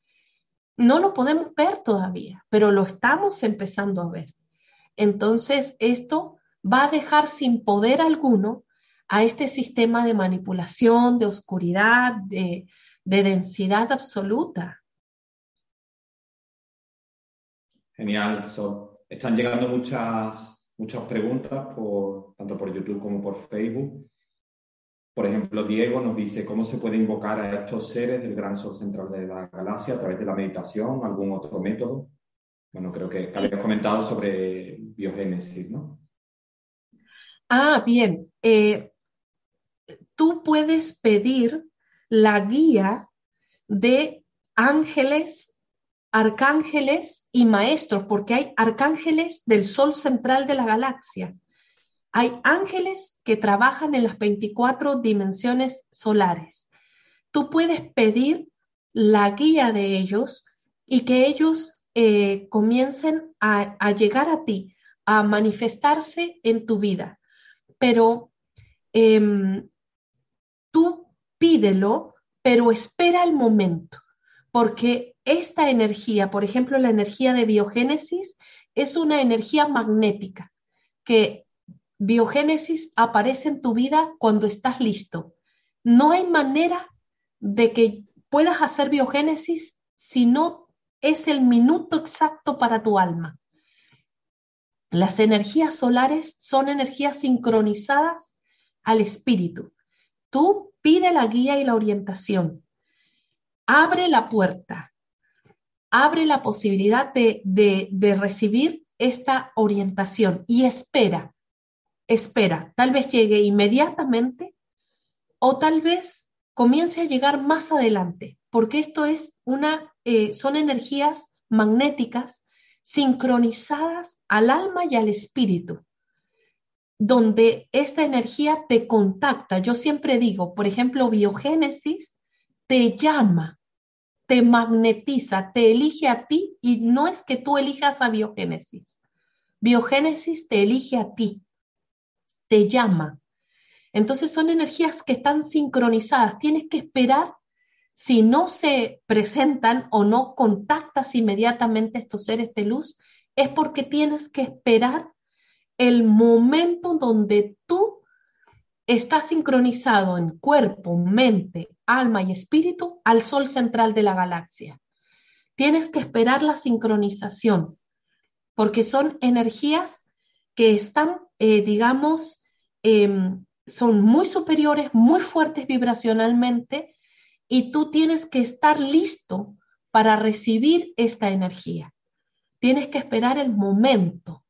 No lo podemos ver todavía, pero lo estamos empezando a ver entonces esto va a dejar sin poder alguno a este sistema de manipulación, de oscuridad, de, densidad absoluta. Genial, están llegando muchas, muchas preguntas, por, tanto por YouTube como por Facebook. Por ejemplo, Diego nos dice cómo se puede invocar a estos seres del gran sol central de la galaxia a través de la meditación, algún otro método. Bueno, creo que habías comentado sobre biogénesis, ¿no? Ah, bien. Eh, tú puedes pedir la guía de ángeles, arcángeles y maestros, porque hay arcángeles del sol central de la galaxia. Hay ángeles que trabajan en las 24 dimensiones solares. Tú puedes pedir la guía de ellos y que ellos eh, comiencen a, llegar a ti, a manifestarse en tu vida. Pero em, tú pídelo, pero espera el momento, porque esta energía, por ejemplo, la energía de biogénesis, es una energía magnética, que biogénesis aparece en tu vida cuando estás listo. No hay manera de que puedas hacer biogénesis si no es el minuto exacto para tu alma. Las energías solares son energías sincronizadas al espíritu. Tú pide la guía y la orientación. Abre la puerta. Abre la posibilidad de, de recibir esta orientación y espera. Espera. Tal vez llegue inmediatamente o tal vez comience a llegar más adelante, porque esto es una eh, son energías magnéticas sincronizadas al alma y al espíritu, donde esta energía te contacta. Yo siempre digo, por ejemplo, biogénesis te llama, te magnetiza, te elige a ti y no es que tú elijas a biogénesis. Biogénesis te elige a ti, te llama. Entonces son energías que están sincronizadas. Tienes que esperar si no se presentan o no contactas inmediatamente estos seres de luz, es porque tienes que esperar el momento donde tú está sincronizado en cuerpo, mente, alma y espíritu al sol central de la galaxia. Tienes que esperar la sincronización, porque son energías que están, eh, digamos, em, son muy superiores, muy fuertes vibracionalmente, y tú tienes que estar listo para recibir esta energía. Tienes que esperar el momento.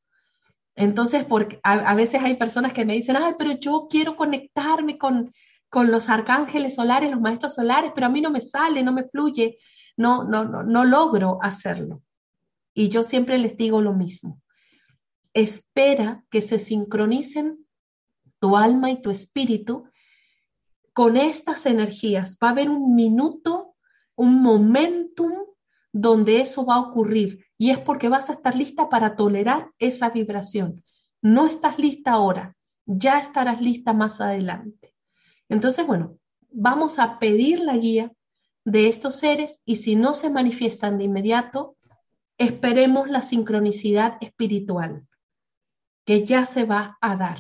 Entonces, porque a, veces hay personas que me dicen, ay, pero yo quiero conectarme con, con los arcángeles solares, los maestros solares, pero a mí no me sale, no me fluye, no, no, no, no logro hacerlo. Y yo siempre les digo lo mismo. Espera que se sincronicen tu alma y tu espíritu con estas energías. Va a haber un minuto, un momentum donde eso va a ocurrir y es porque vas a estar lista para tolerar esa vibración. No estás lista ahora, ya estarás lista más adelante. Entonces, bueno, vamos a pedir la guía de estos seres y si no se manifiestan de inmediato, esperemos la sincronicidad espiritual que ya se va a dar.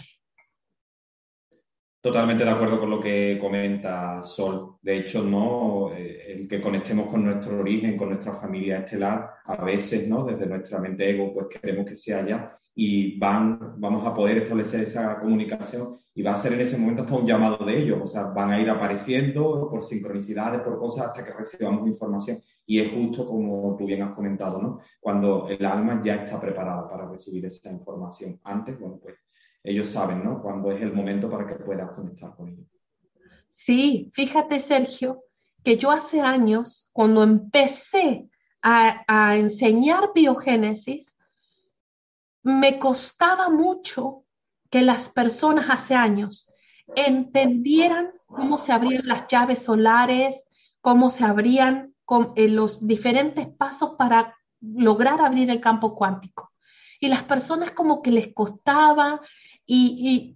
Totalmente de acuerdo con lo que comenta Sol. De hecho, no eh, el que conectemos con nuestro origen, con nuestra familia estelar, a veces, ¿no? Desde nuestra mente ego, pues queremos que sea allá y van, vamos a poder establecer esa comunicación y va a ser en ese momento hasta un llamado de ellos. O sea, van a ir apareciendo por sincronicidades, por cosas hasta que recibamos información. Y es justo como tú bien has comentado, ¿no? Cuando el alma ya está preparada para recibir esa información. Antes, bueno, pues ellos saben, ¿no? Cuándo es el momento para que puedas conectar con ellos. Sí, fíjate, Sergio, que yo hace años, cuando empecé a, a enseñar biogénesis, me costaba mucho que las personas hace años entendieran cómo se abrían las llaves solares, cómo se abrían eh, los diferentes pasos para lograr abrir el campo cuántico. Y las personas como que les costaba y,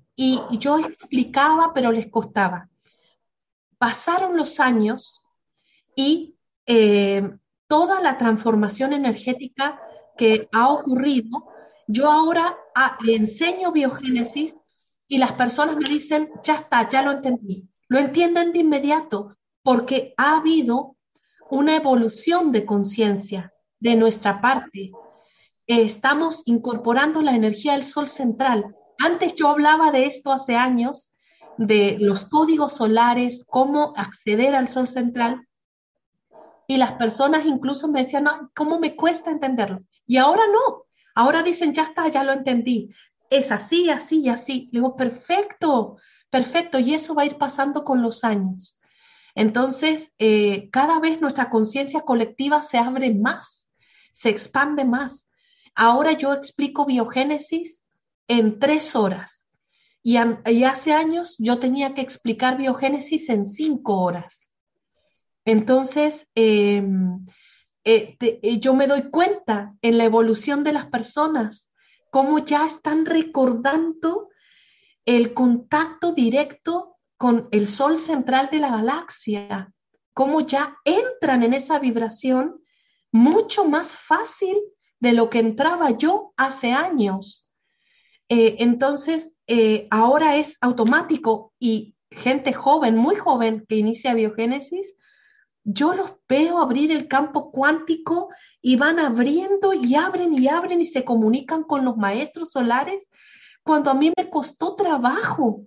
yo explicaba, pero les costaba. Pasaron los años y eh, toda la transformación energética que ha ocurrido, yo ahora ah, enseño biogénesis y las personas me dicen, ya está, ya lo entendí. Lo entienden de inmediato porque ha habido una evolución de conciencia de nuestra parte. estamos incorporando la energía del sol central antes yo hablaba de esto hace años, de los códigos solares, cómo acceder al sol central, y las personas incluso me decían, ¿cómo me cuesta entenderlo? Y ahora no, ahora dicen, ya está, ya lo entendí, es así, así y así. Le digo, perfecto, perfecto, y eso va a ir pasando con los años. Entonces, eh, cada vez nuestra conciencia colectiva se abre más, se expande más. Ahora yo explico biogénesis en tres horas. Y, hace años yo tenía que explicar biogénesis en cinco horas. Entonces, em, eh, eh, yo me doy cuenta en la evolución de las personas, cómo ya están recordando el contacto directo con el sol central de la galaxia, cómo ya entran en esa vibración mucho más fácil de lo que entraba yo hace años. Eh, entonces, eh, ahora es automático y gente joven, muy joven, que inicia biogénesis, yo los veo abrir el campo cuántico y van abriendo y abren y abren y se comunican con los maestros solares, cuando a mí me costó trabajo.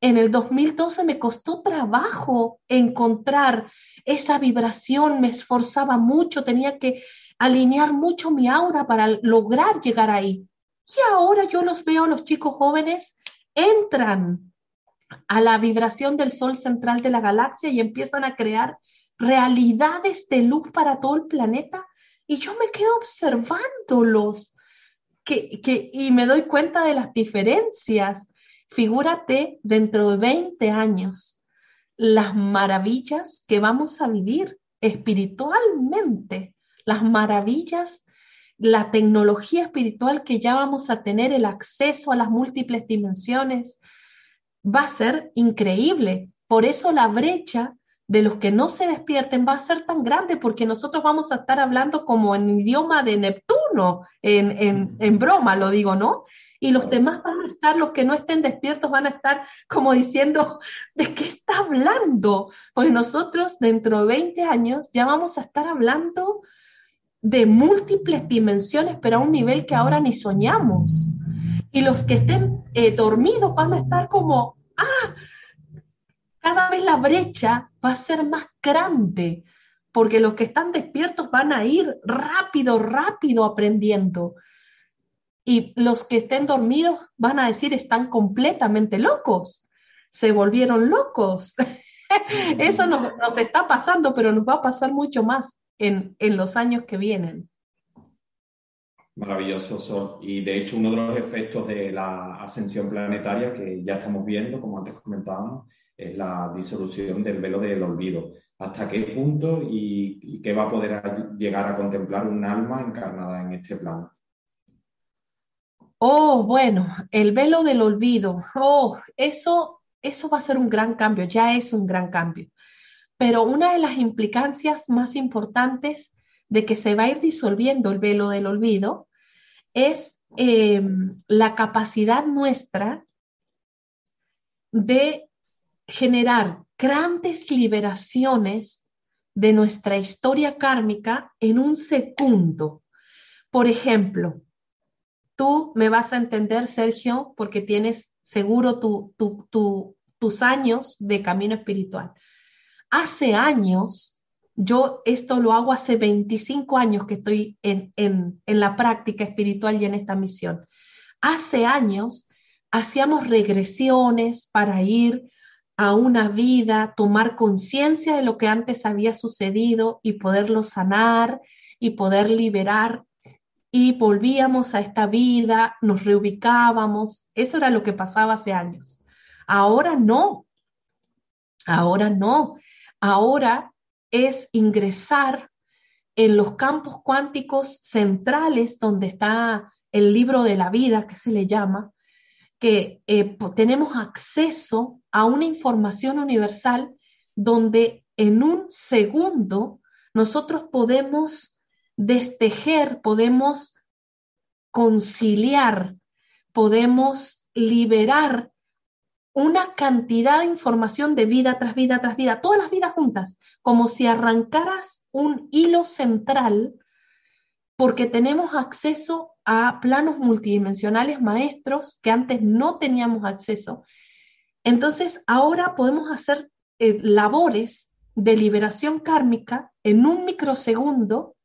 En el 2012 me costó trabajo encontrar esa vibración, me esforzaba mucho, tenía que alinear mucho mi aura para lograr llegar ahí. Y ahora yo los veo, los chicos jóvenes entran a la vibración del sol central de la galaxia y empiezan a crear realidades de luz para todo el planeta. Y yo me quedo observándolos que, que, y me doy cuenta de las diferencias. Figúrate dentro de 20 años las maravillas que vamos a vivir espiritualmente, las maravillas la tecnología espiritual que ya vamos a tener, el acceso a las múltiples dimensiones, va a ser increíble. Por eso la brecha de los que no se despierten va a ser tan grande porque nosotros vamos a estar hablando como en idioma de Neptuno, en, en, broma lo digo, ¿no? Y los demás van a estar, los que no estén despiertos van a estar como diciendo, ¿de qué está hablando? Porque nosotros dentro de 20 años ya vamos a estar hablando de múltiples dimensiones, pero a un nivel que ahora ni soñamos. Y los que estén eh, dormidos van a estar como, ah, cada vez la brecha va a ser más grande, porque los que están despiertos van a ir rápido, rápido aprendiendo. Y los que estén dormidos van a decir, están completamente locos, se volvieron locos. Eso nos, nos, está pasando, pero nos va a pasar mucho más en, en los años que vienen. Maravilloso, Y de hecho, uno de los efectos de la ascensión planetaria que ya estamos viendo, como antes comentábamos, es la disolución del velo del olvido. ¿Hasta qué punto y, qué va a poder llegar a contemplar un alma encarnada en este plano? Oh, bueno, el velo del olvido. Oh, eso, eso va a ser un gran cambio, ya es un gran cambio. Pero una de las implicancias más importantes de que se va a ir disolviendo el velo del olvido es em, la capacidad nuestra de generar grandes liberaciones de nuestra historia kármica en un segundo. Por ejemplo, tú me vas a entender, Sergio, porque tienes seguro tus años de camino espiritual. Hace años, yo esto lo hago hace 25 años que estoy en, en la práctica espiritual y en esta misión. Hace años hacíamos regresiones para ir a una vida, tomar conciencia de lo que antes había sucedido y poderlo sanar y poder liberar. Y volvíamos a esta vida, nos reubicábamos. Eso era lo que pasaba hace años. Ahora no. Ahora no. Ahora es ingresar en los campos cuánticos centrales donde está el libro de la vida, que se le llama, que eh, tenemos acceso a una información universal donde en un segundo nosotros podemos destejer, podemos conciliar, podemos liberar una cantidad de información de vida tras vida tras vida, todas las vidas juntas, como si arrancaras un hilo central, porque tenemos acceso a planos multidimensionales maestros que antes no teníamos acceso. Entonces, ahora podemos hacer eh, labores de liberación kármica en un microsegundo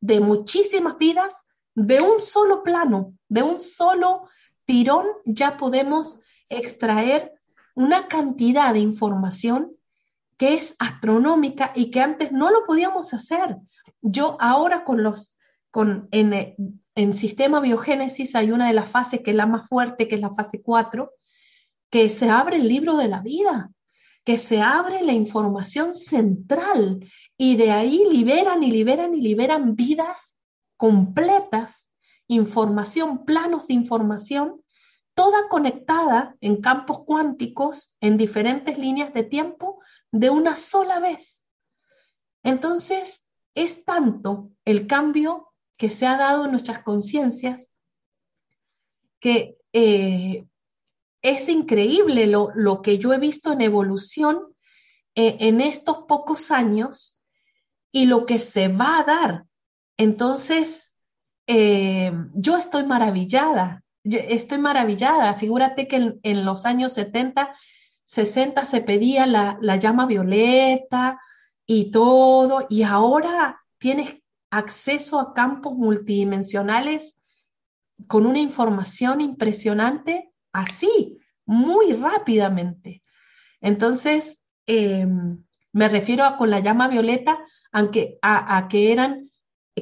de muchísimas vidas, de un solo plano, de un solo tirón, ya podemos extraer una cantidad de información que es astronómica y que antes no lo podíamos hacer. Yo ahora con los, con, en, en sistema biogénesis hay una de las fases que es la más fuerte, que es la fase 4, que se abre el libro de la vida, que se abre la información central y de ahí liberan y liberan y liberan vidas completas, información, planos de información, toda conectada en campos cuánticos, en diferentes líneas de tiempo, de una sola vez. Entonces, es tanto el cambio que se ha dado en nuestras conciencias, que eh, es increíble lo, que yo he visto en evolución eh, en estos pocos años y lo que se va a dar. Entonces, eh, yo estoy maravillada, estoy maravillada. Figúrate que en, los años 70, 60 se pedía la, la llama violeta y todo, y ahora tienes acceso a campos multidimensionales con una información impresionante así, muy rápidamente. Entonces, em, me refiero a con la llama violeta, aunque a, que eran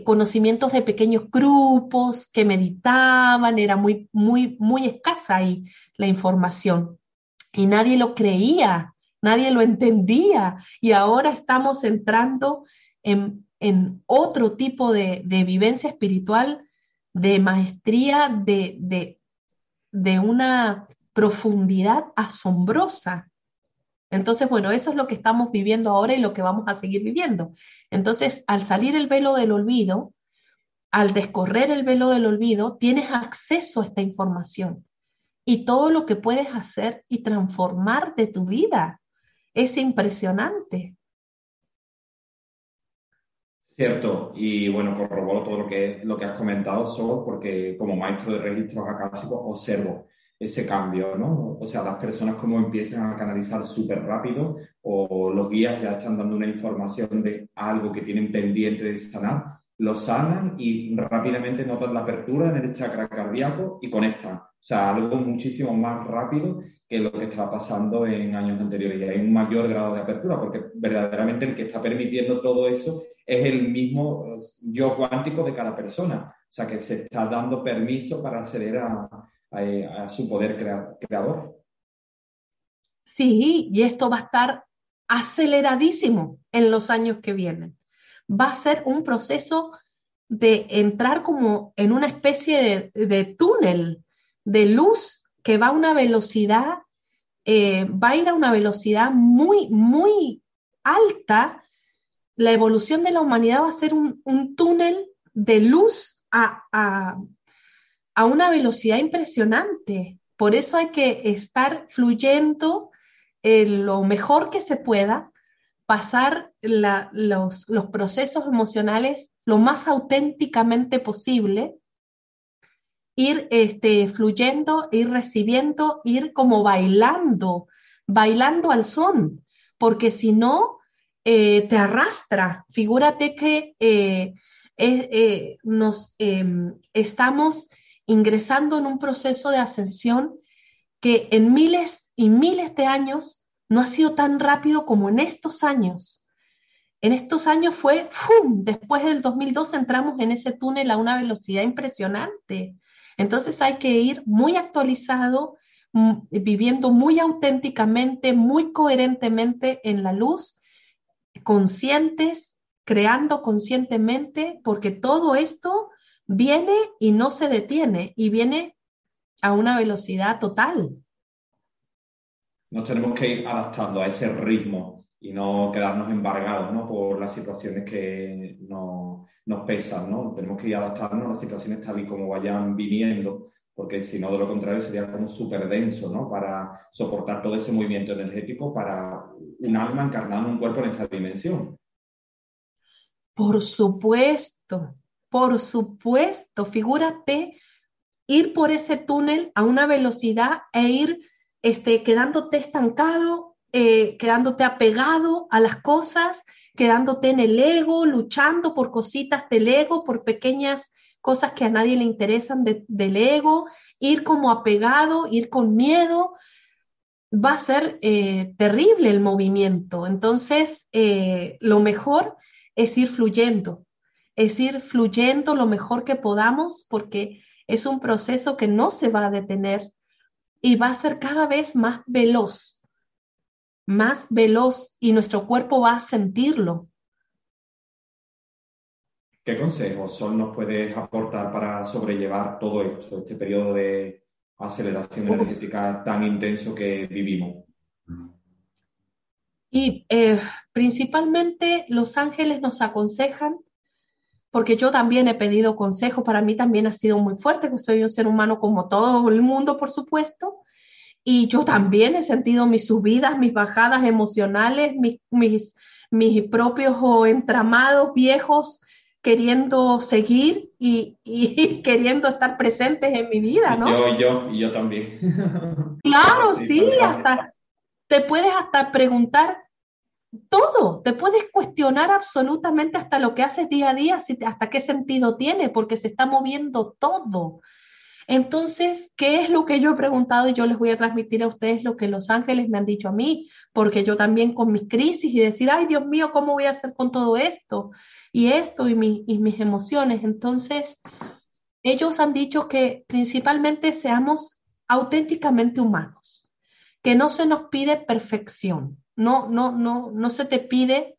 conocimientos de pequeños grupos que meditaban, era muy, muy, muy escasa ahí la información. Y nadie lo creía, nadie lo entendía. Y ahora estamos entrando en en otro tipo de, vivencia espiritual, de maestría, de, de, una profundidad asombrosa. Entonces, bueno, eso es lo que estamos viviendo ahora y lo que vamos a seguir viviendo. Entonces, al salir el velo del olvido, al descorrer el velo del olvido, tienes acceso a esta información y todo lo que puedes hacer y transformar de tu vida. Es impresionante. Cierto, y bueno, corroboro todo lo que, lo que has comentado, solo porque como maestro de registros acásicos observo ese cambio, ¿no? O sea, las personas como empiezan a canalizar súper rápido o los guías ya están dando una información de algo que tienen pendiente de sanar, lo sanan y rápidamente notan la apertura en el chakra cardíaco y conectan. O sea, algo muchísimo más rápido que lo que estaba pasando en años anteriores. Y hay un mayor grado de apertura porque verdaderamente el que está permitiendo todo eso es el mismo yo cuántico de cada persona. O sea, que se está dando permiso para acceder a, a, su poder creador. Sí, y esto va a estar aceleradísimo en los años que vienen. Va a ser un proceso de entrar como en una especie de, túnel de luz que va a una velocidad, eh, va a ir a una velocidad muy, muy alta. La evolución de la humanidad va a ser un, túnel de luz a una velocidad impresionante. Por eso hay que estar fluyendo lo mejor que se pueda, pasar los, procesos emocionales lo más auténticamente posible, ir este, fluyendo, ir recibiendo, ir como bailando, bailando al son, porque si no, eh, te arrastra. Figúrate que eh, eh, nos em, estamos ingresando en un proceso de ascensión que en miles y miles de años no ha sido tan rápido como en estos años. En estos años fue, ¡fum! Después del 2002 entramos en ese túnel a una velocidad impresionante. Entonces hay que ir muy actualizado, mm, viviendo muy auténticamente, muy coherentemente en la luz, conscientes, creando conscientemente, porque todo esto viene y no se detiene y viene a una velocidad total. Nos tenemos que ir adaptando a ese ritmo y no quedarnos embargados ¿no? por las situaciones que nos, nos pesan. ¿no? Tenemos que ir adaptando a las situaciones tal y como vayan viniendo, porque si no, de lo contrario, sería como súper denso ¿no? para soportar todo ese movimiento energético para un alma encarnada en un cuerpo en esta dimensión. Por supuesto, por supuesto, figúrate ir por ese túnel a una velocidad e ir este, quedándote estancado, eh, quedándote apegado a las cosas, quedándote en el ego, luchando por cositas del ego, por pequeñas cosas que a nadie le interesan del ego, ir como apegado, ir con miedo, va a ser eh, terrible el movimiento. Entonces, eh, lo mejor es ir fluyendo, es ir fluyendo lo mejor que podamos porque es un proceso que no se va a detener y va a ser cada vez más veloz, más veloz y nuestro cuerpo va a sentirlo. ¿Qué consejos, Sol, nos puedes aportar para sobrellevar todo esto, este periodo de aceleración energética tan intenso que vivimos? Y eh, principalmente los ángeles nos aconsejan porque yo también he pedido consejo, para mí también ha sido muy fuerte, que soy un ser humano como todo el mundo, por supuesto, y yo también he sentido mis subidas, mis bajadas emocionales, mis, mis, mis propios entramados viejos queriendo seguir y, y, queriendo estar presentes en mi vida, ¿no? Yo, yo, y yo también. Claro, sí, hasta te puedes hasta preguntar, todo, te puedes cuestionar absolutamente hasta lo que haces día a día, hasta qué sentido tiene, porque se está moviendo todo. Entonces, ¿qué es lo que yo he preguntado y yo les voy a transmitir a ustedes lo que los ángeles me han dicho a mí? Porque yo también con mis crisis y decir, ay Dios mío, ¿cómo voy a hacer con todo esto? Y esto y, y mis emociones. Entonces, ellos han dicho que principalmente seamos auténticamente humanos, que no se nos pide perfección, no, no, no, no se te pide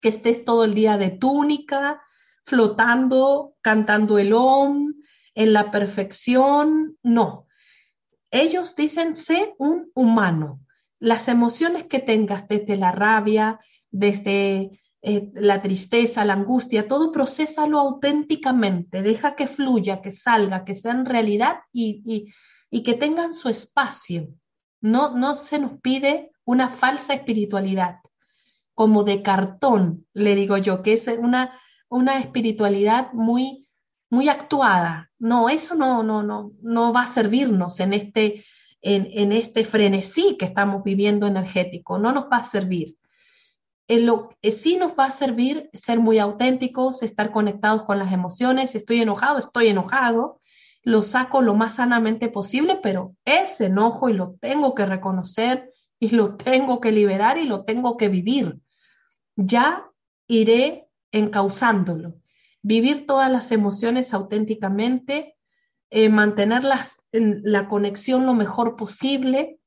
que estés todo el día de túnica, flotando, cantando el om, en la perfección, no. Ellos dicen, sé un humano, las emociones que tengas desde la rabia, desde eh, la tristeza, la angustia, todo procésalo auténticamente, deja que fluya, que salga, que sea en realidad y, y, que tengan su espacio. No, no se nos pide una falsa espiritualidad, como de cartón, le digo yo, que es una, una espiritualidad muy, muy actuada. No, eso no, no, no, no va a servirnos en este, en, en este frenesí que estamos viviendo energético, no nos va a servir lo, que sí nos va a servir ser muy auténticos, estar conectados con las emociones. Estoy enojado, estoy enojado. Lo saco lo más sanamente posible, pero ese enojo y lo tengo que reconocer y lo tengo que liberar y lo tengo que vivir. Ya iré encauzándolo. Vivir todas las emociones auténticamente, eh, mantenerlas en la conexión lo mejor posible,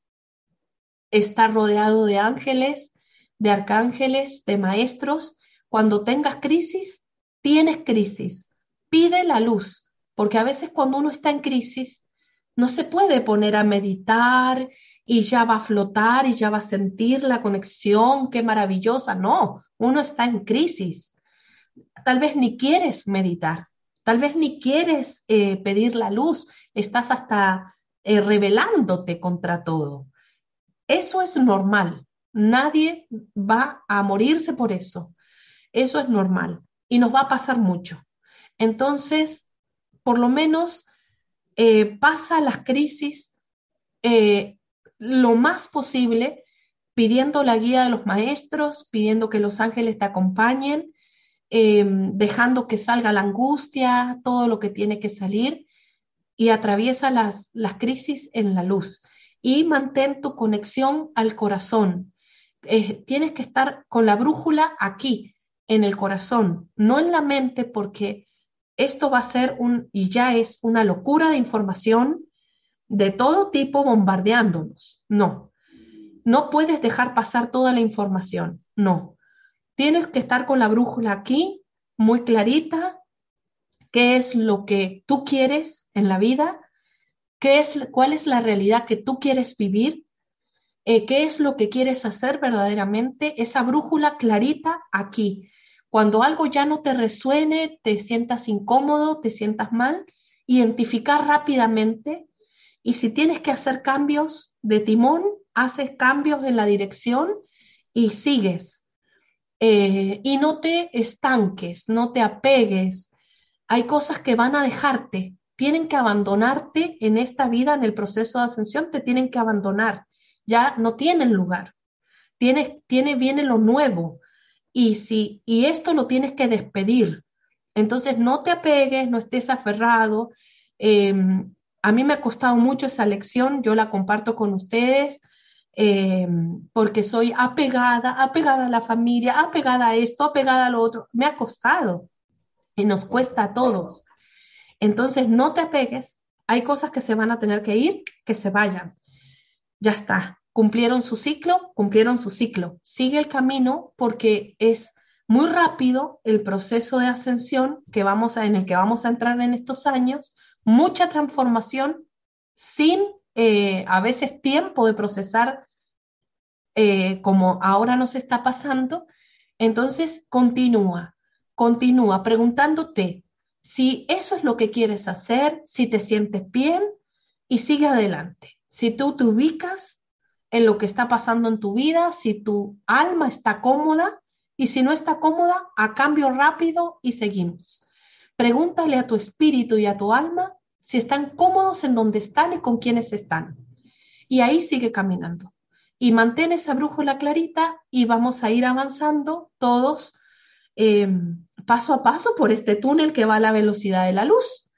estar rodeado de ángeles, de arcángeles, de maestros. Cuando tengas crisis, tienes crisis. Pide la luz, porque a veces cuando uno está en crisis, no se puede poner a meditar y ya va a flotar y ya va a sentir la conexión, qué maravillosa. No, uno está en crisis. Tal vez ni quieres meditar, tal vez ni quieres eh, pedir la luz, estás hasta eh, rebelándote contra todo. Eso es normal. Nadie va a morirse por eso. Eso es normal y nos va a pasar mucho. Entonces, por lo menos eh, pasa las crisis eh, lo más posible pidiendo la guía de los maestros, pidiendo que los ángeles te acompañen, em, dejando que salga la angustia, todo lo que tiene que salir y atraviesa las, las crisis en la luz. Y mantén tu conexión al corazón, tienes que estar con la brújula aquí, en el corazón, no en la mente, porque esto va a ser un, y ya es una locura de información de todo tipo bombardeándonos. No, no puedes dejar pasar toda la información, no. Tienes que estar con la brújula aquí, muy clarita, qué es lo que tú quieres en la vida, qué es, cuál es la realidad que tú quieres vivir eh, qué es lo que quieres hacer verdaderamente, esa brújula clarita aquí. Cuando algo ya no te resuene, te sientas incómodo, te sientas mal, identificar rápidamente y si tienes que hacer cambios de timón, haces cambios en la dirección y sigues. Eh, y no te estanques, no te apegues. Hay cosas que van a dejarte, tienen que abandonarte en esta vida, en el proceso de ascensión, te tienen que abandonar ya no tienen lugar. Tiene, viene lo nuevo. Y, si, y esto lo tienes que despedir. Entonces no te apegues, no estés aferrado. Em, a mí me ha costado mucho esa lección, yo la comparto con ustedes, em, porque soy apegada, apegada a la familia, apegada a esto, apegada a lo otro. Me ha costado y nos cuesta a todos. Entonces no te apegues, hay cosas que se van a tener que ir, que se vayan ya está, cumplieron su ciclo, cumplieron su ciclo. Sigue el camino porque es muy rápido el proceso de ascensión que vamos en el que vamos a entrar en estos años, mucha transformación sin eh, a veces tiempo de procesar eh, como ahora nos está pasando. Entonces, continúa, continúa preguntándote si eso es lo que quieres hacer, si te sientes bien y sigue adelante si tú te ubicas en lo que está pasando en tu vida, si tu alma está cómoda y si no está cómoda, a cambio rápido y seguimos. Pregúntale a tu espíritu y a tu alma si están cómodos en donde están y con quiénes están. Y ahí sigue caminando. Y mantén esa brújula clarita y vamos a ir avanzando todos eh, paso a paso por este túnel que va a la velocidad de la luz.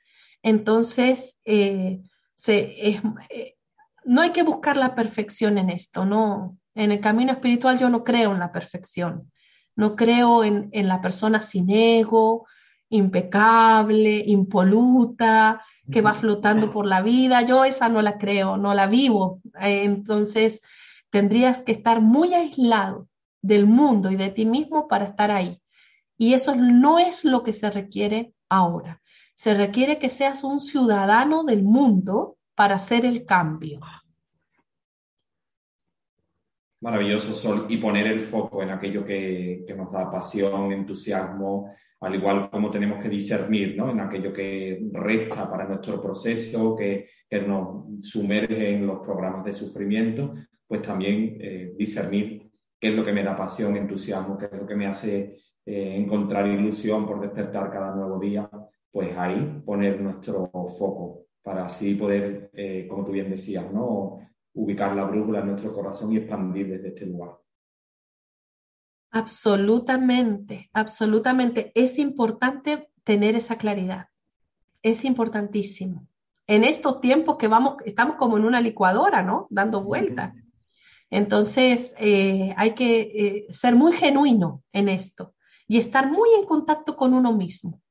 Entonces, eh, eh, no hay que buscar la perfección en esto, no. En el camino espiritual yo no creo en la perfección, no creo en, la persona sin ego, impecable, impoluta, que va flotando por la vida. Yo esa no la creo, no la vivo. Eh, entonces, tendrías que estar muy aislado del mundo y de ti mismo para estar ahí. Y eso no es lo que se requiere ahora. Se requiere que seas un ciudadano del mundo para hacer el cambio. Maravilloso, Sol, y poner el foco en aquello que, que, nos da pasión, entusiasmo, al igual como tenemos que discernir ¿no? en aquello que resta para nuestro proceso, que, nos sumerge en los programas de sufrimiento, pues también eh, discernir qué es lo que me da pasión, entusiasmo, qué es lo que me hace eh, encontrar ilusión por despertar cada nuevo día, pues ahí poner nuestro foco para así poder, eh, como tú bien decías, ¿no? ubicar la brújula en nuestro corazón y expandir desde este lugar. Absolutamente, absolutamente. Es importante tener esa claridad. Es importantísimo. En estos tiempos que vamos, estamos como en una licuadora, ¿no? Dando vueltas. Entonces, eh, hay que eh, ser muy genuino en esto y estar muy en contacto con uno mismo.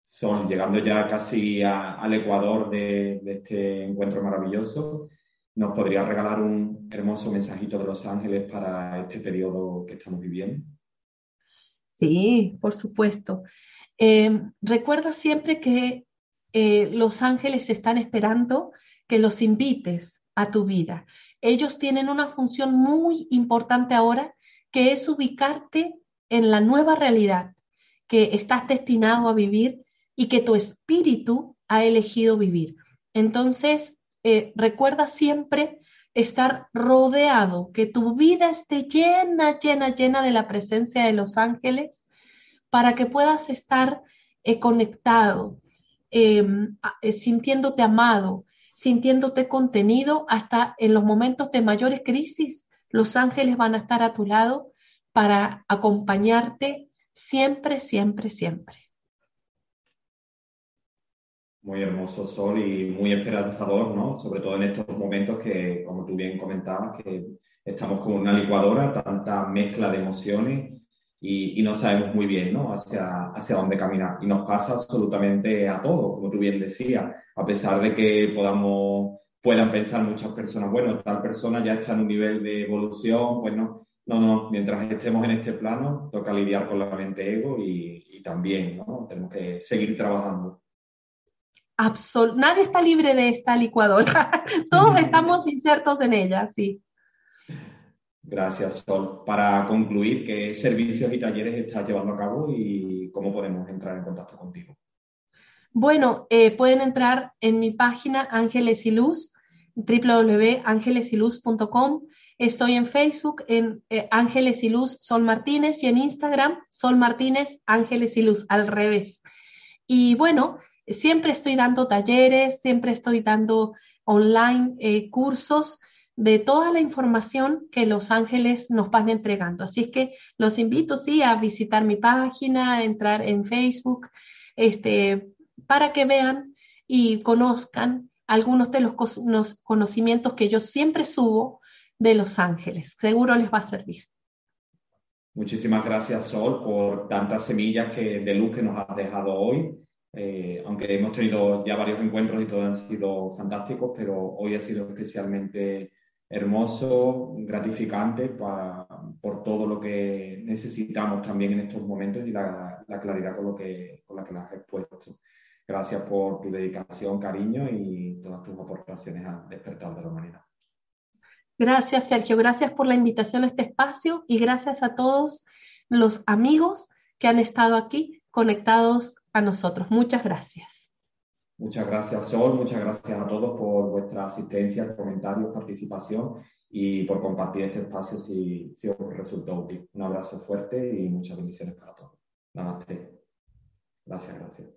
Son llegando ya casi al Ecuador de, este encuentro maravilloso. ¿Nos podría regalar un hermoso mensajito de Los Ángeles para este periodo que estamos viviendo? Sí, por supuesto. Eh, recuerda siempre que los ángeles están esperando que los invites a tu vida ellos tienen una función muy importante ahora, que es ubicarte en la nueva realidad que estás destinado a vivir y que tu espíritu ha elegido vivir. Entonces, eh, recuerda siempre estar rodeado, que tu vida esté llena, llena, llena de la presencia de los ángeles para que puedas estar eh, conectado, em, eh, sintiéndote amado, sintiéndote contenido hasta en los momentos de mayores crisis. Los ángeles van a estar a tu lado para acompañarte siempre, siempre, siempre. Muy hermoso Sol y muy esperanzador, ¿no? Sobre todo en estos momentos que, como tú bien comentabas, que estamos como una licuadora, tanta mezcla de emociones y, no sabemos muy bien ¿no? hacia, hacia dónde caminar. Y nos pasa absolutamente a todos, como tú bien decías, a pesar de que podamos, puedan pensar muchas personas, bueno, tal persona ya está en un nivel de evolución, pues no, no, no, mientras estemos en este plano, toca lidiar con la mente ego y, y también ¿no? tenemos que seguir trabajando. Absol Nadie está libre de esta licuadora, todos estamos insertos en ella, sí. Gracias, Sol. Para concluir, ¿qué servicios y talleres estás llevando a cabo y cómo podemos entrar en contacto contigo? Bueno, eh, pueden entrar en mi página Ángeles y Luz, www.angelesiluz.com. Estoy en Facebook, en eh, Ángeles y Luz Sol Martínez y en Instagram Sol Martínez Ángeles y Luz, al revés. Y bueno, siempre estoy dando talleres, siempre estoy dando online eh, cursos de toda la información que los ángeles nos van entregando. Así es que los invito, sí, a visitar mi página, a entrar en Facebook, este, para que vean y conozcan algunos de los conocimientos que yo siempre subo de los ángeles. Seguro les va a servir. Muchísimas gracias, Sol, por tantas semillas que, de luz que nos has dejado hoy. Eh, aunque hemos tenido ya varios encuentros y todos han sido fantásticos, pero hoy ha sido especialmente hermoso, gratificante por todo lo que necesitamos también en estos momentos y la, claridad con, lo que, con la que las has expuesto. Gracias por tu dedicación, cariño y todas tus aportaciones al despertar de la humanidad. Gracias, Sergio. Gracias por la invitación a este espacio y gracias a todos los amigos que han estado aquí conectados a nosotros. Muchas gracias. Muchas gracias, Sol. Muchas gracias a todos por vuestra asistencia, comentarios, participación y por compartir este espacio si, si os resultó útil. Un abrazo fuerte y muchas bendiciones para todos. Namaste. Gracias, gracias.